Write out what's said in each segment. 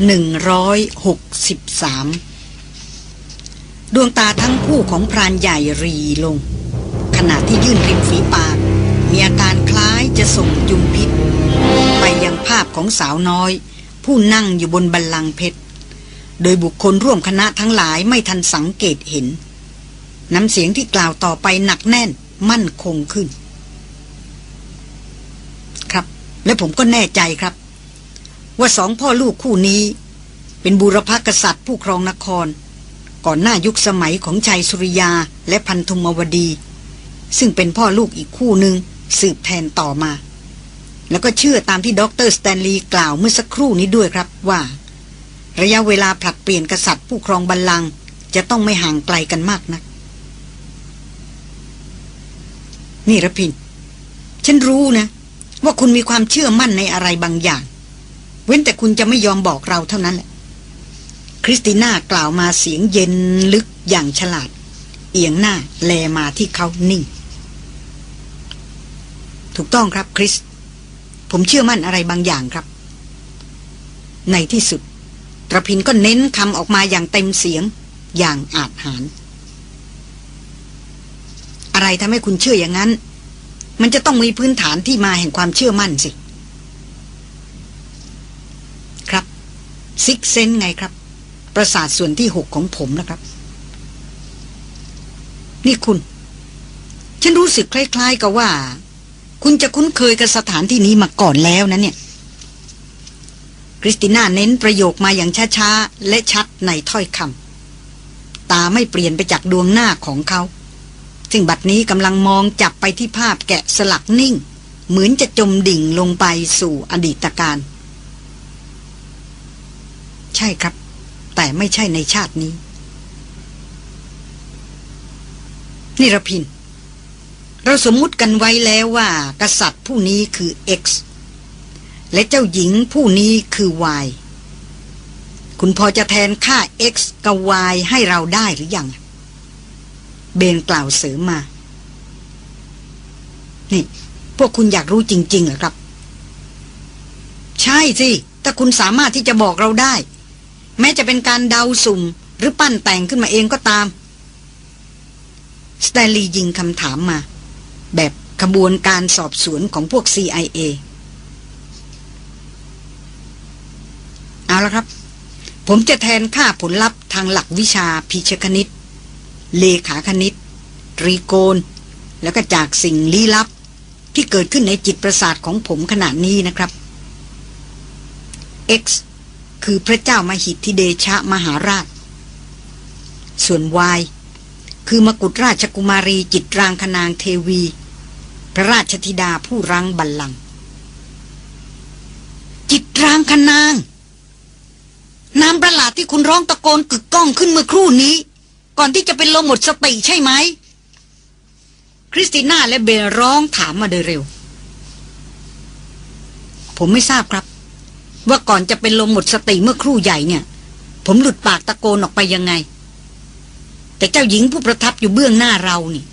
163 ดวงตาทั้งคู่ของพรานใหญ่รีลง ขณะที่ยื่นริมฝีปาก มีอาการคล้ายจะส่งยุงพิษ ไปยังภาพของสาวน้อย ผู้นั่งอยู่บนบันลังเพชร โดยบุคคลร่วมคณะทั้งหลายไม่ทันสังเกตเห็น น้ำเสียงที่กล่าวต่อไปหนักแน่นมั่นคงขึ้น ครับ และผมก็แน่ใจครับ ว่าสองพ่อลูกคู่นี้ เป็นบุรพกษัตริย์ผู้ครองนคร ก่อนหน้ายุคสมัยของชัยสุริยาและพันธุมวดี ซึ่งเป็นพ่อลูกอีกคู่หนึ่งสืบแทนต่อมา แล้วก็เชื่อตามที่ด็อกเตอร์สแตนลีย์กล่าวเมื่อสักครู่นี้ด้วยครับว่า ระยะเวลาผลัดเปลี่ยนกษัตริย์ผู้ครองบัลลังก์จะต้องไม่ห่างไกลกันมากนัก นี่ระพิน ฉันรู้นะ ว่าคุณมีความเชื่อมั่นในอะไรบางอย่าง ว้นแต่คุณจะไม่ยอมบอกเราเท่านั้นแหละคริสติน่ากล่าวมาเสียงเย็นลึกอย่างฉลาด เอียงหน้าแลมาที่เขานิ่ง ถูกต้องครับคริส ผมเชื่อมั่นอะไรบางอย่างครับ ในที่สุดตระพินก็เน้นคำออกมาอย่างเต็มเสียงอย่างอาจหาร อะไรทำให้คุณเชื่ออย่างนั้น มันจะต้องมีพื้นฐานที่มาแห่งความเชื่อมั่นสิ ครับ ซิกเซนไงครับ ประสาทส่วนที่หกของผมนะครับ นี่คุณ ฉันรู้สึกคล้าย ๆ กับว่า คุณจะคุ้นเคยกับสถานที่นี้มาก่อนแล้วนะเนี่ย คริสติน่าเน้นประโยคมาอย่างช้าๆ และชัดในถ้อยคำตาไม่เปลี่ยนไปจากดวงหน้าของเขาซึ่งบัดนี้กำลังมองจับไปที่ภาพแกะสลักนิ่ง เหมือนจะจมดิ่งลงไปสู่อดีตการ ช่ครับ แต่ไม่ใช่ในชาตินี้ นิรพิน เราสมมุติกันไว้แล้วว่า กษัตริย์ผู้นี้คือ X และเจ้าหญิงผู้นี้คือ Y คุณพอจะแทนค่า X กับ Y ให้เราได้หรือยัง เบนกล่าวเสริมมา นี่ พวกคุณอยากรู้จริง ๆ เหรอครับ ใช่สิ ถ้าคุณสามารถที่จะบอกเราได้ แม้จะเป็นการเดาสุ่ม หรือปั้นแต่งขึ้นมาเองก็ตาม สแตลียิงคำถามมา แบบขบวนการสอบสวนของพวก CIA เอาละครับ ผมจะแทนค่าผลลัพธ์ทางหลักวิชาพิชคณิต เลขาคณิต ตรีโกณ แล้วก็จากสิ่งลี้ลับที่เกิดขึ้นในจิตประสาทของผมขณะนี้นะครับ X คือพระเจ้ามหิทธิเดชะมหาราช ส่วน Y คือมกุฎราชกุมารีจิตรางคนางเทวี พระราชธิดาผู้รังบัลลังก์จิตรางคนาง นามประหลาดที่คุณร้องตะโกนกึกก้องขึ้นเมื่อครู่นี้ ก่อนที่จะเป็นลมหมดสติใช่ไหม คริสติน่าและเบลร้องถามมาโดยเร็ว ผมไม่ทราบครับ ว่าก่อนจะเป็นลมหมดสติเมื่อครู่ใหญ่เนี่ย ผมหลุดปากตะโกนออกไปยังไง แต่เจ้าหญิงผู้ประทับอยู่เบื้องหน้าเรานี่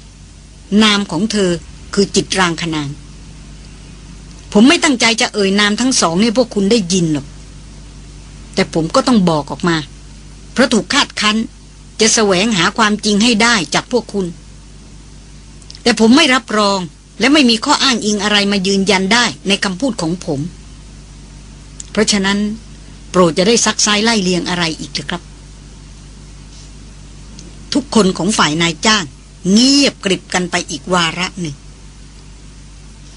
นามของเธอคือจิตรางคนางผมไม่ตั้งใจจะเอ่ยนามทั้งสองให้พวกคุณได้ยินหรอก แต่ผมก็ต้องบอกออกมา เพราะถูกคาดคั้น จะแสวงหาความจริงให้ได้จากพวกคุณ แต่ผมไม่รับรองและไม่มีข้ออ้างอิงอะไรมายืนยันได้ในคำพูดของผม ราะฉะนั้น โปรดจะได้ซักไซไล่เลียงอะไรอีกเถอะครับ ทุกคนของฝ่ายนายจ้าง เงียบกริบกันไปอีกวาระหนึ่ง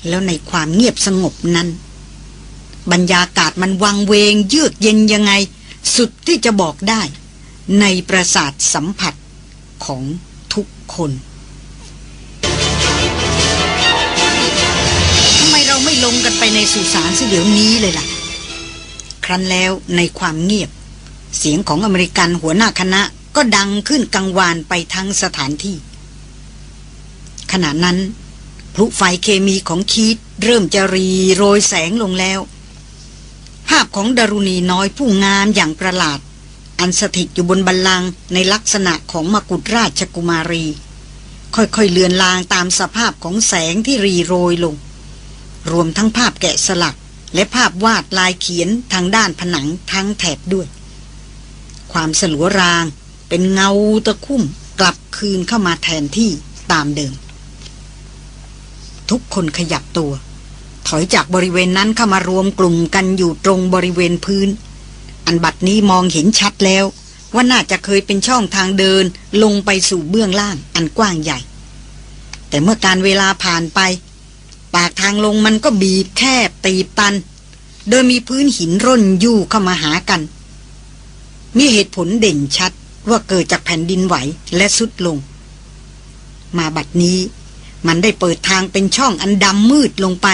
แล้วในความเงียบสงบนั้น บรรยากาศมันวังเวง เยือกเย็นยังไง สุดที่จะบอกได้ ในประสาทสัมผัสของทุกคนทำไมเราไม่ลงกันไปในสุสานเสิเดี๋ยวนี้เลยล่ะ รั้นแล้วในความเงียบ เสียงของอเมริกันหัวหน้าคณะก็ดังขึ้นกังวานไปทั้งสถานที่ ขณะนั้นพลุไฟเคมีของคีตเริ่มจะรีโรยแสงลงแล้ว ภาพของดารุณีน้อยผู้งามอย่างประหลาด อันสถิตอยู่บนบัลลังในลักษณะของมกุฎราชกุมารี ค่อยๆเลือนลางตามสภาพของแสงที่รีโรยลง รวมทั้งภาพแกะสลัก และภาพวาดลายเขียนทางด้านผนังทั้งแถบด้วย ความสลัวรางเป็นเงาตะคุ่มกลับคืนเข้ามาแทนที่ตามเดิม ทุกคนขยับตัว ถอยจากบริเวณนั้นเข้ามารวมกลุ่มกันอยู่ตรงบริเวณพื้น อันบัดนี้มองเห็นชัดแล้ว ว่าน่าจะเคยเป็นช่องทางเดินลงไปสู่เบื้องล่างอันกว้างใหญ่ แต่เมื่อการเวลาผ่านไป ปากทางลงมันก็บีบแคบตีบตัน โดยมีพื้นหินร่นยู่เข้ามาหากัน มีเหตุผลเด่นชัดว่าเกิดจากแผ่นดินไหวและสุดลง มาบัดนี้มันได้เปิดทางเป็นช่องอันดำมืดลงไป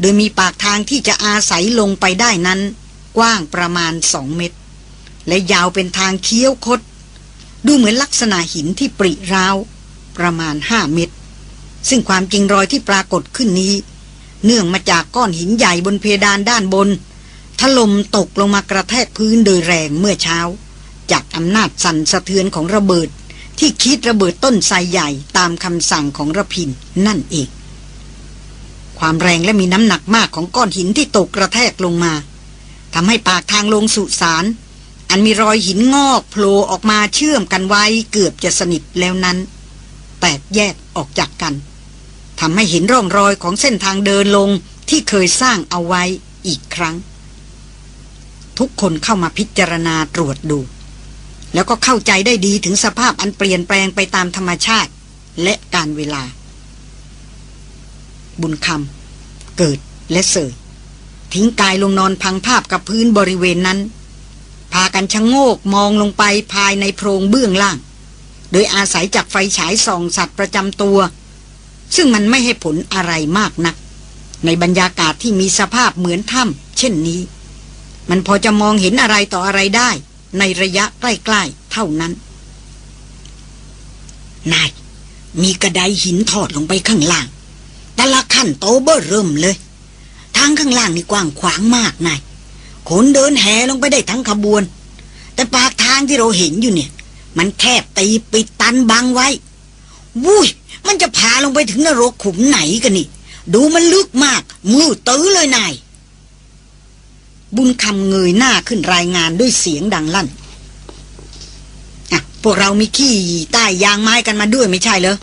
โดยมีปากทางที่จะอาศัยลงไปได้นั้น กว้างประมาณสองเมตร และยาวเป็นทางเคี้ยวคด ดูเหมือนลักษณะหินที่ปริร้าว ประมาณห้าเมตร ซึ่งความจริงรอยที่ปรากฏขึ้นนี้ เนื่องมาจากก้อนหินใหญ่บนเพดานด้านบน ถล่มตกลงมากระแทกพื้นโดยแรงเมื่อเช้า จากอำนาจสั่นสะเทือนของระเบิด ที่คิดระเบิดต้นไทรใหญ่ตามคำสั่งของระพินนั่นเองความแรงและมีน้ำหนักมากของก้อนหินที่ตกกระแทกลงมาทำให้ปากทางลงสุสานอันมีรอยหินงอกโผล่ออกมาเชื่อมกันไว้เกือบจะสนิทแล้วนั้น แตกแยกออกจากกันทำให้เห็นร่องรอยของเส้นทางเดินลงที่เคยสร้างเอาไว้อีกครั้ง ทุกคนเข้ามาพิจารณาตรวจดู แล้วก็เข้าใจได้ดีถึงสภาพอันเปลี่ยนแปลงไปตามธรรมชาติและการเวลา บุญคำเกิดและเสยทิ้งกายลงนอนพังภาพกับพื้นบริเวณนั้น พากันชะโงกมองลงไปภายในโพรงเบื้องล่าง โดยอาศัยจากไฟฉายส่องสัตว์ประจำตัว ซึ่งมันไม่ให้ผลอะไรมากนัก ในบรรยากาศที่มีสภาพเหมือนถ้ำเช่นนี้ มันพอจะมองเห็นอะไรต่ออะไรได้ ในระยะใกล้ๆ เท่านั้น นาย มีกระไดหินทอดลงไปข้างล่าง แต่ละขั้นโตเบอร์เริ่มเลย ทางข้างล่างนี่กว้างขวางมากนายคนเดินแห่ลงไปได้ทั้งขบวน แต่ปากทางที่เราเห็นอยู่เนี่ย มันแคบตีปิดตันบังไว้วุ้ยมันจะพาลงไปถึงนรกขุมไหนกันนี่ ดูมันลึกมาก มือตื้อเลยนาย บุญคำเงยหน้าขึ้นรายงานด้วยเสียงดังลั่นอะพวกเรามีขี้ใต้ยางไม้กันมาด้วยไม่ใช่เหรอ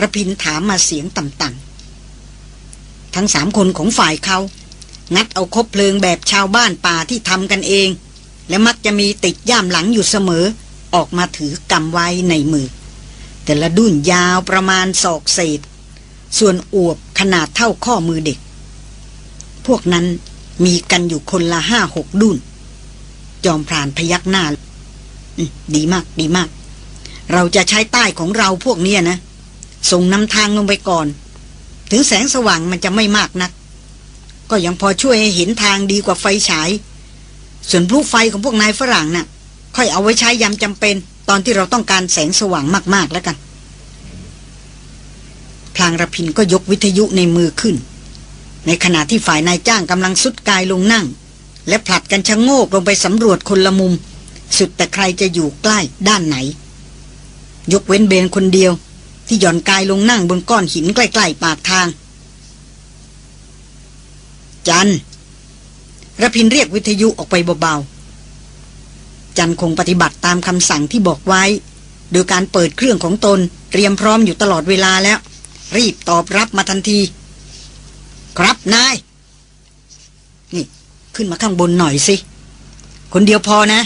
ระพินถามมาเสียงต่ำๆ ทั้งสามคนของฝ่ายเขา งัดเอาคบเพลิงแบบชาวบ้านป่าที่ทำกันเอง และมักจะมีติดย่ามหลังอยู่เสมอ ออกมาถือกำไว้ในมือ แต่ละดุนยาวประมาณศอกเศษ ส่วนอวบขนาดเท่าข้อมือเด็ก พวกนั้นมีกันอยู่คนละห้าหกดุนจอมพรานพยักหน้าดีมากดีมาก เราจะใช้ใต้ของเราพวกเนี้ยนะ ส่งนำทางลงไปก่อน ถึงแสงสว่างมันจะไม่มากนัก ก็ยังพอช่วยให้เห็นทางดีกว่าไฟฉาย ส่วนพลุไฟของพวกนายฝรั่งนะ่ะ ค่อยเอาไว้ใช้ยามจำเป็น ตอนที่เราต้องการแสงสว่างมากๆแล้วกัน พลางระพินก็ยกวิทยุในมือขึ้น ในขณะที่ฝ่ายนายจ้างกำลังสุดกายลงนั่ง และผลัดกันชะโงกลงไปสำรวจคนละมุม สุดแต่ใครจะอยู่ใกล้ด้านไหน ยกเว้นเบนคนเดียว ที่หย่อนกายลงนั่งบนก้อนหินใกล้ๆปากทาง จันระพินเรียกวิทยุออกไปเบาๆ จันคงปฏิบัติตามคำสั่งที่บอกไว้ โดยการเปิดเครื่องของตนเตรียมพร้อมอยู่ตลอดเวลาแล้ว รีบตอบรับมาทันที ครับนาย นี่ขึ้นมาข้างบนหน่อยสิ คนเดียวพอนะ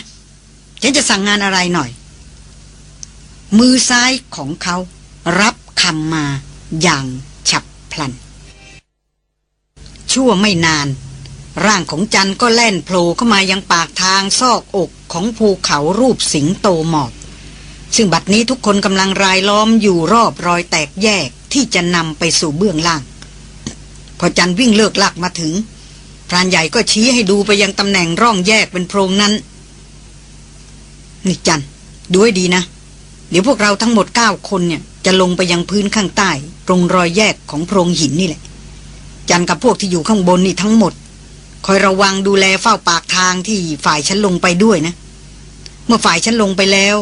ฉันจะสั่งงานอะไรหน่อย มือซ้ายของเขา รับคำมาอย่างฉับพลัน ชั่วไม่นาน ร่างของจันก็แล่นโผล่เข้ามายังปากทางซอกอกของภูเขารูปสิงโตหมอบ ซึ่งบัดนี้ทุกคนกำลังรายล้อมอยู่รอบรอยแตกแยกที่จะนำไปสู่เบื้องล่าง พอจันวิ่งเลิกลักมาถึง พรานใหญ่ก็ชี้ให้ดูไปยังตำแหน่งร่องแยกเป็นโพรงนั้น นี่จันดูให้ดีนะ เดี๋ยวพวกเราทั้งหมดเก้าคนเนี่ย จะลงไปยังพื้นข้างใต้ ตรงรอยแยกของโพรงหินนี่แหละ จันกับพวกที่อยู่ข้างบนนี่ทั้งหมด คอยระวังดูแลเฝ้าปากทางที่ฝ่ายฉันลงไปด้วยนะ เมื่อฝ่ายฉันลงไปแล้ว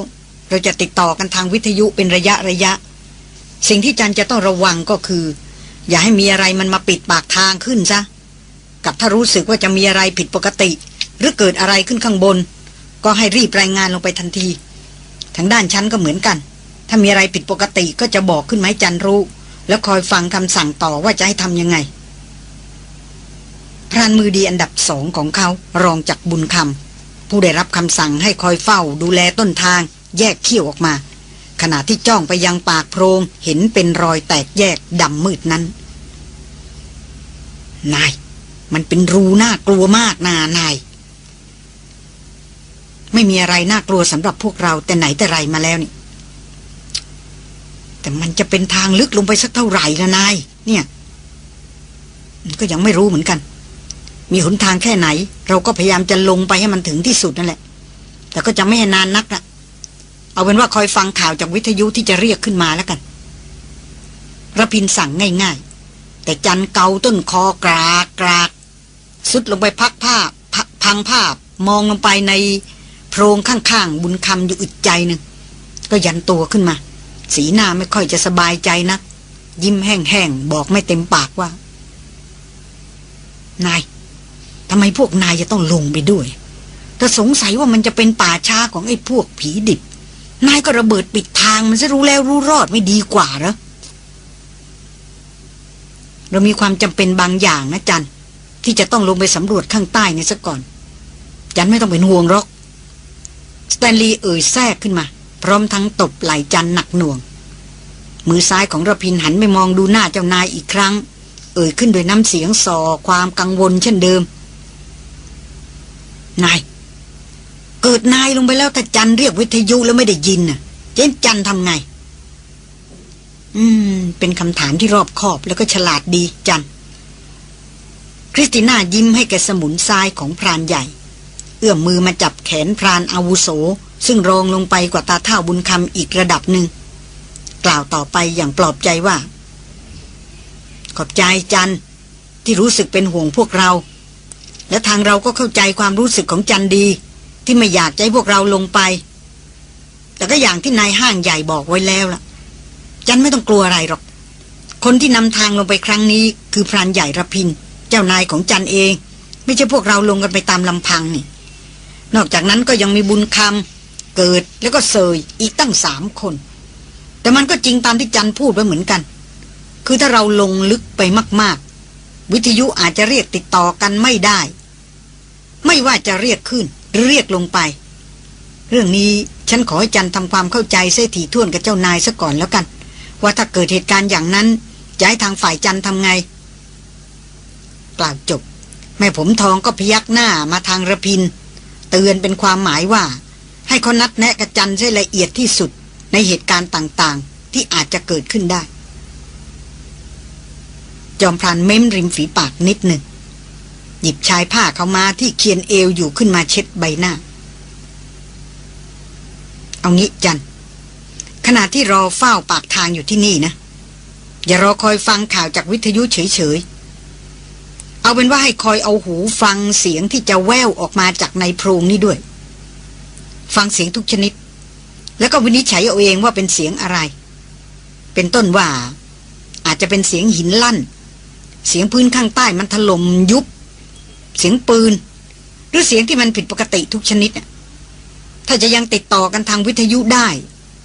เราจะติดต่อกันทางวิทยุเป็นระยะระยะ สิ่งที่จันจะต้องระวังก็คือ อย่าให้มีอะไรมันมาปิดปากทางขึ้นซะกับถ้ารู้สึกว่าจะมีอะไรผิดปกติ หรือเกิดอะไรขึ้นข้างบน ก็ให้รีบรายงานลงไปทันทีทางด้านฉันก็เหมือนกัน ถ้ามีอะไรผิดปกติก็จะบอกขึ้นไหมจันรู้ แล้วคอยฟังคำสั่งต่อว่าจะให้ทำยังไง พรานมือดีอันดับสองของเขารองจากบุญคำผู้ได้รับคำสั่งให้คอยเฝ้าดูแลต้นทาง แยกเขี้ยวออกมา ขณะที่จ้องไปยังปากโพรงเห็นเป็นรอยแตกแยกดำมืดนั้น นาย มันเป็นรูน่ากลัวมากนานาย ไม่มีอะไรน่ากลัวสำหรับพวกเราแต่ไหนแต่ไรมาแล้วนี่ แต่มันจะเป็นทางลึกลงไปสักเท่าไหร่ละนาย เนี่ย ก็ยังไม่รู้เหมือนกัน มีหนทางแค่ไหน เราก็พยายามจะลงไปให้มันถึงที่สุดนั่นแหละ แต่ก็จะไม่ให้นานนักนะเอาเป็นว่าคอยฟังข่าวจากวิทยุที่จะเรียกขึ้นมาแล้วกันระพินสั่งง่ายๆ แต่จันเกาต้นคอกรากกรากสุดลงไปพักผ้าพังภาพมองลงไปในโพรงข้างๆ บุญคำอยู่อึดใจหนึ่ง ก็ยันตัวขึ้นมา สีหน้าไม่ค่อยจะสบายใจนะักยิ้มแห้งๆ บอกไม่เต็มปากว่า นาย ทำไมพวกนายจะต้องลงไปด้วยถ้าสงสัยว่ามันจะเป็นป่าช้าของไอ้พวกผีดิบ นายก็ระเบิดปิดทางมันจะรู้แล้วรู้รอดไม่ดีกว่าเหรอเรามีความจำเป็นบางอย่างนะจันที่จะต้องลงไปสำรวจข้างใต้นี่ซะก่อน จันไม่ต้องเป็นห่วงหรอกสแตนลีย์เอ่ยแทรกขึ้นมา พร้อมทั้งตบไหล่จันหนักหน่วง มือซ้ายของระพินหันไปมองดูหน้าเจ้านายอีกครั้ง เอ่ยขึ้นโดยน้ำเสียงส่อความกังวลเช่นเดิม นาย เกิดนายลงไปแล้วแต่จันเรียกวิทยุแล้วไม่ได้ยินน่ะ เจนจันทำไง อืม เป็นคำถามที่รอบคอบแล้วก็ฉลาดดีจัน คริสติน่ายิ้มให้แกสมุนซ้ายของพรานใหญ่ เอื้อมมือมาจับแขนพรานอาวุโส ซึ่งรองลงไปกว่าตาเท่าบุญคำอีกระดับหนึ่ง กล่าวต่อไปอย่างปลอบใจว่า ขอบใจจันที่รู้สึกเป็นห่วงพวกเรา และทางเราก็เข้าใจความรู้สึกของจันดี ที่ไม่อยากใจพวกเราลงไป แต่ก็อย่างที่นายห้างใหญ่บอกไว้แล้วล่ะ จันไม่ต้องกลัวอะไรหรอก คนที่นำทางลงไปครั้งนี้ คือพรานใหญ่ระพิน เจ้านายของจันเอง ไม่ใช่พวกเราลงกันไปตามลำพังนี่ นอกจากนั้นก็ยังมีบุญคำเกิดแล้วก็เซยอีกตั้งสามคน แต่มันก็จริงตามที่จันพูดไว้เหมือนกัน คือถ้าเราลงลึกไปมาก วิทยุอาจจะเรียกติดต่อกันไม่ได้ ไม่ว่าจะเรียกขึ้นหรือเรียกลงไป เรื่องนี้ฉันขอให้จันทำความเข้าใจเสียถี่ถ้วนกับเจ้านายซะก่อนแล้วกัน ว่าถ้าเกิดเหตุการณ์อย่างนั้นจะให้ทางฝ่ายจันทำไง กล่าวจบ แม่ผมทองก็พยักหน้ามาทางระพิน เตือนเป็นความหมายว่า ให้เขานัดแนะกับจันให้ละเอียดที่สุดในเหตุการณ์ต่างๆ ที่อาจจะเกิดขึ้นได้ จอมพรานเม้มริมฝีปากนิดหนึ่ง หยิบชายผ้าเขามาที่เคียนเอวอยู่ขึ้นมาเช็ดใบหน้า เอางี้จัน ขณะที่รอเฝ้าปากทางอยู่ที่นี่นะ อย่ารอคอยฟังข่าวจากวิทยุเฉยๆ เอาเป็นว่าให้คอยเอาหูฟังเสียงที่จะแววออกมาจากในโพรงนี้ด้วย ฟังเสียงทุกชนิด แล้วก็วินิจฉัยเอาเองว่าเป็นเสียงอะไร เป็นต้นว่าอาจจะเป็นเสียงหินลั่น เสียงพื้นข้างใต้มันถล่มยุบ เสียงปืน หรือเสียงที่มันผิดปกติทุกชนิดน่ะถ้าจะยังติดต่อกันทางวิทยุได้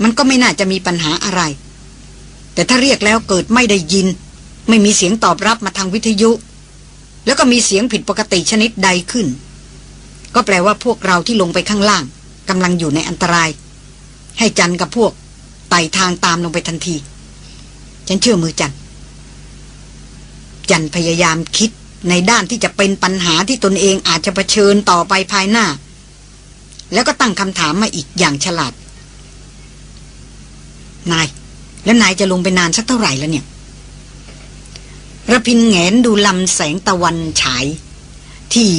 มันก็ไม่น่าจะมีปัญหาอะไร แต่ถ้าเรียกแล้วเกิดไม่ได้ยิน ไม่มีเสียงตอบรับมาทางวิทยุ แล้วก็มีเสียงผิดปกติชนิดใดขึ้น ก็แปลว่าพวกเราที่ลงไปข้างล่างกำลังอยู่ในอันตราย ให้จันกับพวกไต่ทางตามลงไปทันที ฉันเชื่อมือจัน จันพยายามคิดในด้านที่จะเป็นปัญหาที่ตนเองอาจจะะเผชิญต่อไปภายหน้า แล้วก็ตั้งคำถามมาอีกอย่างฉลาด นาย แล้วนายจะลงไปนานสักเท่าไหร่แล้วเนี่ยระพินแงนดูลำแสงตะวันฉาย ที่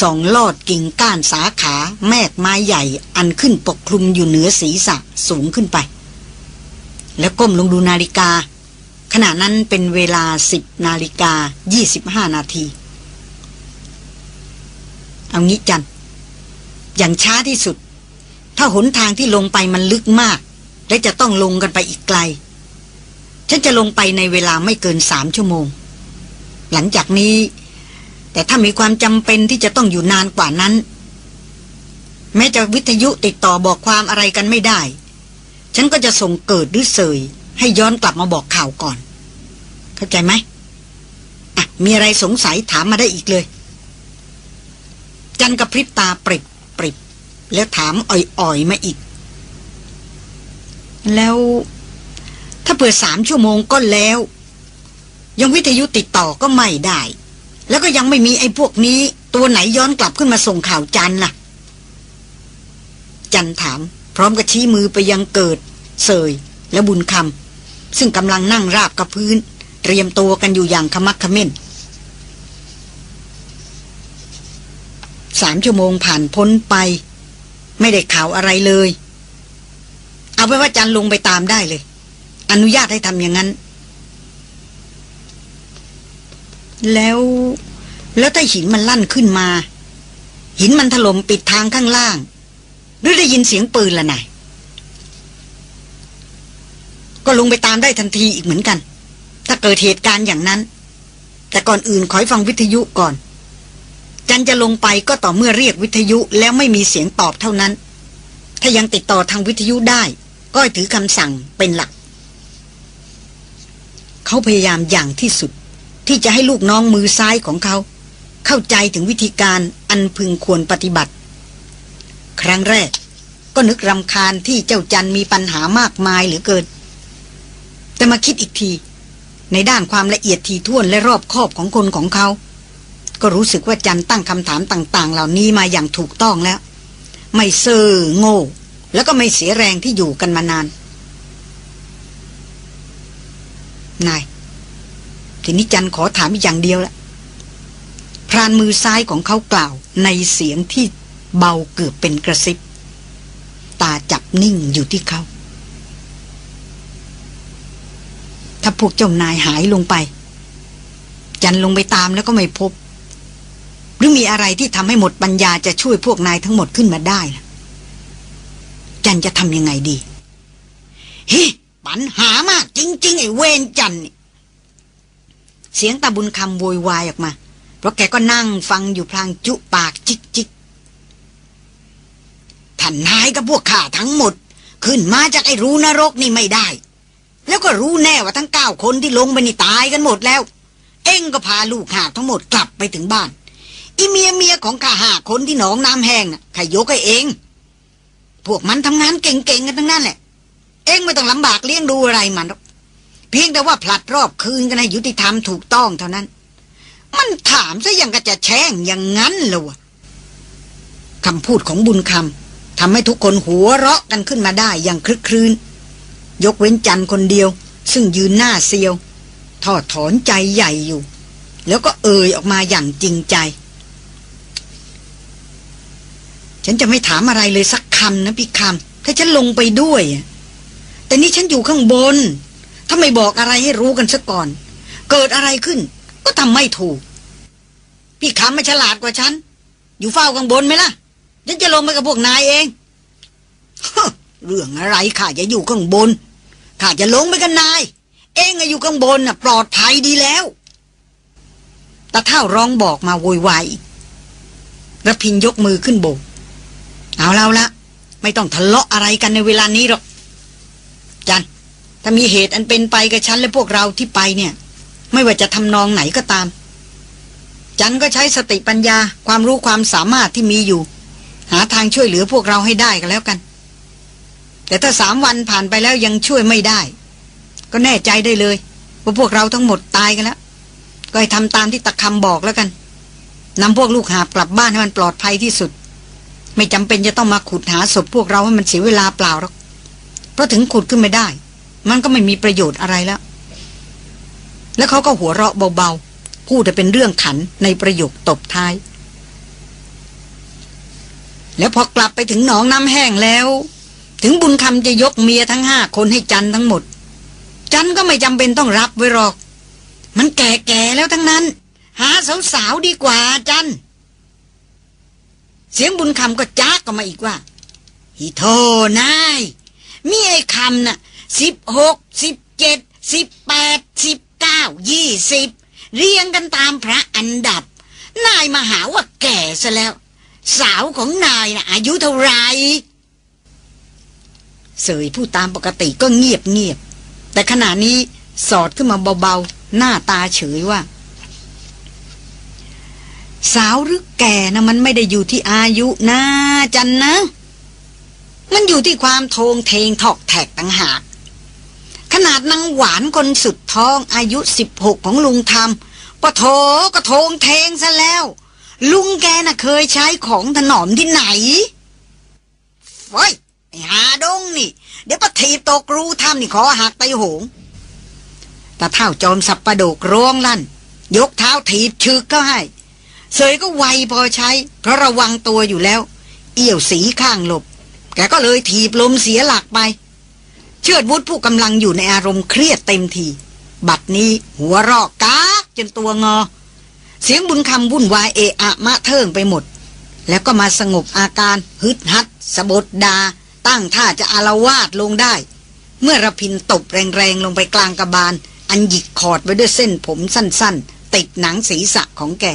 ส่องลอดกิ่งก้านสาขาแมกไม้ใหญ่อันขึ้นปกคลุมอยู่เหนือศีรษะสูงขึ้นไป แล้วก้มลงดูนาฬิกา ขณะนั้นเป็นเวลาสิบนาฬิกายี่สิบห้านาที เอางี้จัน อย่างช้าที่สุด ถ้าหนทางที่ลงไปมันลึกมาก และจะต้องลงกันไปอีกไกล ฉันจะลงไปในเวลาไม่เกินสามชั่วโมง หลังจากนี้ แต่ถ้ามีความจำเป็นที่จะต้องอยู่นานกว่านั้น แม้จะวิทยุติดต่อบอกความอะไรกันไม่ได้ ฉันก็จะส่งเกิดหรือเสย ให้ย้อนกลับมาบอกข่าวก่อน เข้าใจไหมอะมีอะไรสงสัยถามมาได้อีกเลย จันกับพริบตาปริบปริบแล้วถามอ่อยๆมาอีก แล้ว ถ้าเปิดสามชั่วโมงก็แล้ว ยังวิทยุติดต่อก็ไม่ได้ แล้วก็ยังไม่มีไอ้พวกนี้ ตัวไหนย้อนกลับขึ้นมาส่งข่าวจันล่ะ จันถาม พร้อมกับชี้มือไปยังเกิด เสยและบุญคำ ซึ่งกำลังนั่งราบกับพื้น เตรียมตัวกันอยู่อย่างขมักขม้นสามชั่วโมงผ่านพ้นไป ไม่ได้ข่าวอะไรเลย เอาไปว่าจันลงไปตามได้เลย อนุญาตให้ทำอย่างนั้น แล้วแล้วถ้าหินมันลั่นขึ้นมา หินมันถล่มปิดทางข้างล่าง หรือได้ยินเสียงปืนละนาย ก็ลงไปตามได้ทันทีอีกเหมือนกัน ถ้าเกิดเหตุการณ์อย่างนั้น แต่ก่อนอื่นขอฟังวิทยุก่อน จันจะลงไปก็ต่อเมื่อเรียกวิทยุแล้วไม่มีเสียงตอบเท่านั้น ถ้ายังติดต่อทางวิทยุได้ ก็ถือคำสั่งเป็นหลัก เขาพยายามอย่างที่สุด ที่จะให้ลูกน้องมือซ้ายของเขา เข้าใจถึงวิธีการอันพึงควรปฏิบัติ ครั้งแรก ก็นึกรำคาญที่เจ้าจันมีปัญหามากมายเหลือเกิน แต่มาคิดอีกที ในด้านความละเอียดทีท่วนและรอบคอบของคนของเขา ก็รู้สึกว่าจันตั้งคำถามต่าง ๆ เหล่านี้มาอย่างถูกต้องแล้ว ไม่เซ่อโง่ แล้วก็ไม่เสียแรงที่อยู่กันมานานนายทีนี้จันขอถามอีกอย่างเดียวละพรานมือซ้ายของเขากล่าวในเสียงที่เบาเกือบเป็นกระซิบ ตาจับนิ่งอยู่ที่เขา ถ้า พวกเจ้านายหายลงไป จันลงไปตามแล้วก็ไม่พบ หรือมีอะไรที่ทำให้หมดปัญญาจะช่วยพวกนายทั้งหมดขึ้นมาได้ล่ะจันจะทำยังไงดีฮิปัญหามากจริง ๆ ไอ้เวนจันเสียงตาบุญคำโวยวายออกมา เพราะแกก็นั่งฟังอยู่พลางจุปากจิกจิกท่านนายกับพวกข้าทั้งหมด ขึ้นมาจากไอ้รูนรกนี่ไม่ได้ แล้วก็รู้แน่ว่าทั้งเก้าคนที่ลงไปนี่ตายกันหมดแล้ว เอ็งก็พาลูกหาทั้งหมดกลับไปถึงบ้าน อีเมียเมียของข้าหาคนที่หนองน้ำแห้งน่ะข้ายกให้เอง พวกมันทำงานเก่งๆกันทั้งนั้นแหละ เอ็งไม่ต้องลำบากเลี้ยงดูอะไรมันหรอกเพียงแต่ว่าผลัดรอบคืนกันให้ยุติธรรมถูกต้องเท่านั้น มันถามซะยังก็จะแช่งอย่างนั้นเลยวะคำพูดของบุญคำทำให้ทุกคนหัวเราะกันขึ้นมาได้อย่างคลึกครื้น ยกเว้นจันคนเดียว ซึ่งยืนหน้าเซียว ทอดถอนใจใหญ่อยู่ แล้วก็เอ่ยออกมาอย่างจริงใจ ฉันจะไม่ถามอะไรเลยสักคำนะพี่คำถ้าฉันลงไปด้วย แต่นี่ฉันอยู่ข้างบน ถ้าไม่บอกอะไรให้รู้กันซะก่อน เกิดอะไรขึ้น ก็ทำไม่ถูก พี่คำไม่ฉลาดกว่าฉัน อยู่เฝ้าข้างบนไหมล่ะ ฉันจะลงไปกับพวกนายเองเรื่องอะไรข้าจะอยู่ข้างบน ข้าจะลงไปกับนาย เองอะอยู่ข้างบนน่ะ ปลอดภัยดีแล้วตาเท่าร้องบอกมาโวยวายระพินยกมือขึ้นโบก เอาแล้วละไม่ต้องทะเลาะอะไรกันในเวลานี้หรอก จัน ถ้ามีเหตุอันเป็นไปกับฉันและพวกเราที่ไปเนี่ย ไม่ว่าจะทำนองไหนก็ตาม จันก็ใช้สติปัญญาความรู้ความสามารถที่มีอยู่ หาทางช่วยเหลือพวกเราให้ได้กันแล้วกัน แต่ถ้าสามวันผ่านไปแล้วยังช่วยไม่ได้ ก็แน่ใจได้เลย ว่าพวกเราทั้งหมดตายกันแล้ว ก็ให้ทำตามที่ตะคำบอกแล้วกันนำพวกลูกหาบกลับบ้านให้มันปลอดภัยที่สุด ไม่จำเป็นจะต้องมาขุดหาศพพวกเราให้มันเสียเวลาเปล่าหรอกเพราะถึงขุดขึ้นไม่ได้ มันก็ไม่มีประโยชน์อะไรแล้ว แล้วเขาก็หัวเราะเบาๆพูดแต่เป็นเรื่องขันในประโยคตบท้าย แล้วพอกลับไปถึงหนองน้ำแห้งแล้ว ถึงบุญคำจะยกเมียทั้งห้าคนให้จันทั้งหมด จันก็ไม่จำเป็นต้องรับไว้หรอก มันแก่ๆแล้วทั้งนั้น หาสาวๆดีกว่าจันเสียงบุญคำก็จ้ากออกมาอีกว่าฮิโทนายมีไอ้คำน่ะสิบหกสิบเจ็ดสิบแปดสิบเก้ายี่สิบเรียงกันตามพระอันดับ นายมาหาว่าแก่ซะแล้ว สาวของนายนะอายุเท่าไหร่ เสยผู้ตามปกติก็เงียบเงียบ แต่ขณะนี้สอดขึ้นมาเบาๆ หน้าตาเฉยว่า สาวหรือแก่นะมันไม่ได้อยู่ที่อายุนะจันนะ มันอยู่ที่ความโทงเทงถอกแทกต่างหาก ขนาดนางหวานคนสุดท้องอายุสิบหกของลุงทำปะโถก็โทงเทงซะแล้ว ลุงแกน่ะเคยใช้ของถนอมที่ไหนเฟ้ย ไอ้หาดงนี่ เดี๋ยวปะทีบตกรูทำนี่ขอหักไปโหงตาเท่าจอมสับประโดกร้องลั่น ยกเท้าถีบชึกก็ให้ เสยก็ไวพอใช้ เพราะระวังตัวอยู่แล้ว เอี่ยวสีข้างหลบ แกก็เลยถีบลมเสียหลักไป เชิดวุฒผู้กำลังอยู่ในอารมณ์เครียดเต็มที บัดนี้หัวรอกกาจนตัวงอ เสียงบุญคำวุ่นวายเอะอะมะเทิงไปหมด แล้วก็มาสงบอาการฮึดฮัดสะบดดา ตั้งท่าจะอารวาดลงได้ เมื่อระพินตบแรงๆลงไปกลางกระบาล อันหยิกขอดไว้ด้วยเส้นผมสั้นๆ ติดหนังศีรษะของแก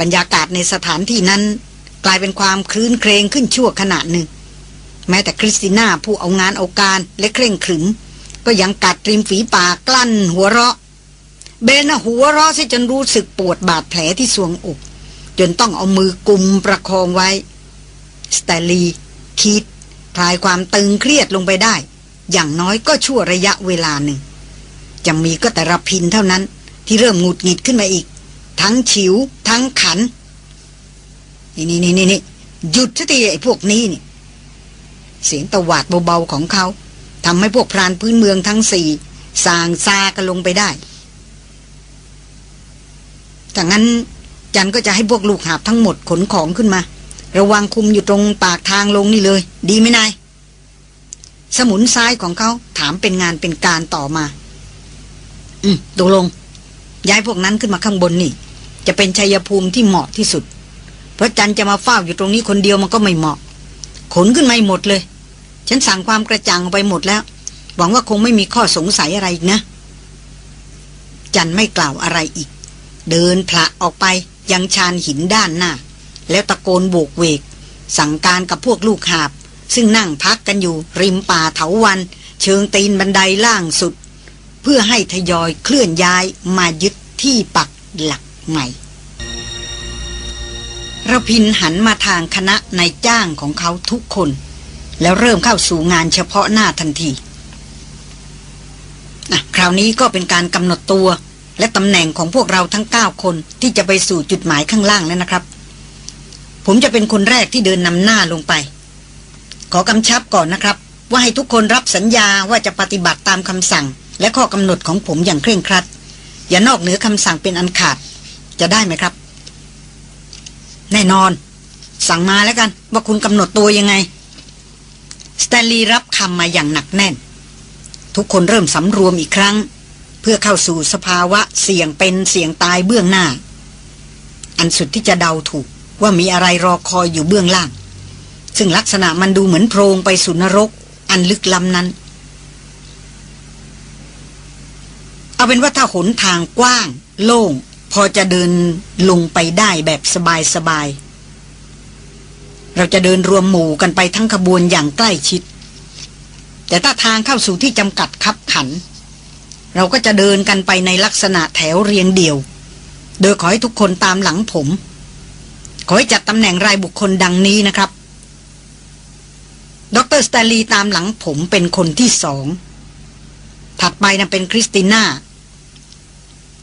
บรรยากาศในสถานที่นั้น กลายเป็นความคลื้นเครงขึ้นชั่วขณะหนึ่ง แม้แต่คริสติน่าผู้เอางานเอาการและเคร่งขรึม ก็ยังกัดริมฝีปากกลั้น หัวเราะ เบนหัวเราะซะจนรู้สึกปวดบาดแผลที่สวงอกจนต้องเอามือกุมประคองไว้สแตลลี คิดคลายความตึงเครียดลงไปได้ อย่างน้อยก็ชั่วระยะเวลาหนึ่ง จะมีก็แต่ระพินเท่านั้น ที่เริ่มหงุดหงิดขึ้นมาอีก ทั้งฉิว ทั้งขัน นี่นี่นี่นี่หยุดสักทีไอ้พวกนี้นี่ เสียงตะหวาดเบาๆของเขาทำให้พวกพรานพื้นเมืองทั้งสี่สางซากันลงไปได้ถ้างั้นจันก็จะให้พวกลูกหาบทั้งหมดขนของขึ้นมา ระวังคุมอยู่ตรงปากทางลงนี่เลย ดีไหมนาย สมุนซ้ายของเขาถามเป็นงานเป็นการต่อมา อืมตกลง ย้ายพวกนั้นขึ้นมาข้างบนนี่ จะเป็นชัยภูมิที่เหมาะที่สุด เพราะจันจะมาเฝ้าอยู่ตรงนี้คนเดียวมันก็ไม่เหมาะ ขนขึ้นไมาหมดเลย ฉันสั่งความกระจ่างไปหมดแล้ว หวังว่าคงไม่มีข้อสงสัยอะไรอีกนะ จันไม่กล่าวอะไรอีก เดินพละออกไปยังชานหินด้านหน้า แล้วตะโกนโบกเวก สั่งการกับพวกลูกหาบ ซึ่งนั่งพักกันอยู่ริมป่าเถาวัน เชิงตีนบันไดล่างสุด เพื่อให้ทยอยเคลื่อนย้ายมายึดที่ปักหลักใหม่ระพินหันมาทางคณะนายจ้างของเขาทุกคน แล้วเริ่มเข้าสู่งานเฉพาะหน้าทันทีนะคราวนี้ก็เป็นการกำหนดตัว และตำแหน่งของพวกเราทั้ง 9 คนที่จะไปสู่จุดหมายข้างล่างแล้วนะครับ ผมจะเป็นคนแรกที่เดินนำหน้าลงไป ขอกำชับก่อนนะครับ ว่าให้ทุกคนรับสัญญาว่าจะปฏิบัติตามคำสั่ง และข้อกำหนดของผมอย่างเคร่งครัด อย่านอกเหนือคำสั่งเป็นอันขาด จะได้ไหมครับ แน่นอน สั่งมาแล้วกัน ว่าคุณกำหนดตัวยังไงสแตนลีย์รับคำมาอย่างหนักแน่น ทุกคนเริ่มสำรวมอีกครั้ง เพื่อเข้าสู่สภาวะเสี่ยงเป็นเสี่ยงตายเบื้องหน้า อันสุดที่จะเดาถูก ว่ามีอะไรรอคอยอยู่เบื้องล่าง ซึ่งลักษณะมันดูเหมือนโพรงไปสู่นรก อันลึกล้ำนั้น เอาเป็นว่าถ้าหนทางกว้าง โล่ง พอจะเดินลงไปได้แบบสบายๆ เราจะเดินรวมหมู่กันไปทั้งขบวนอย่างใกล้ชิด แต่ถ้าทางเข้าสู่ที่จำกัดคับขัน เราก็จะเดินกันไปในลักษณะแถวเรียงเดี่ยว โดยขอให้ทุกคนตามหลังผม ขอให้จัดตำแหน่งรายบุคคลดังนี้นะครับ ดรสตลีตามหลังผมเป็นคนที่สอง ถัดไปนะเป็นคริสติน่า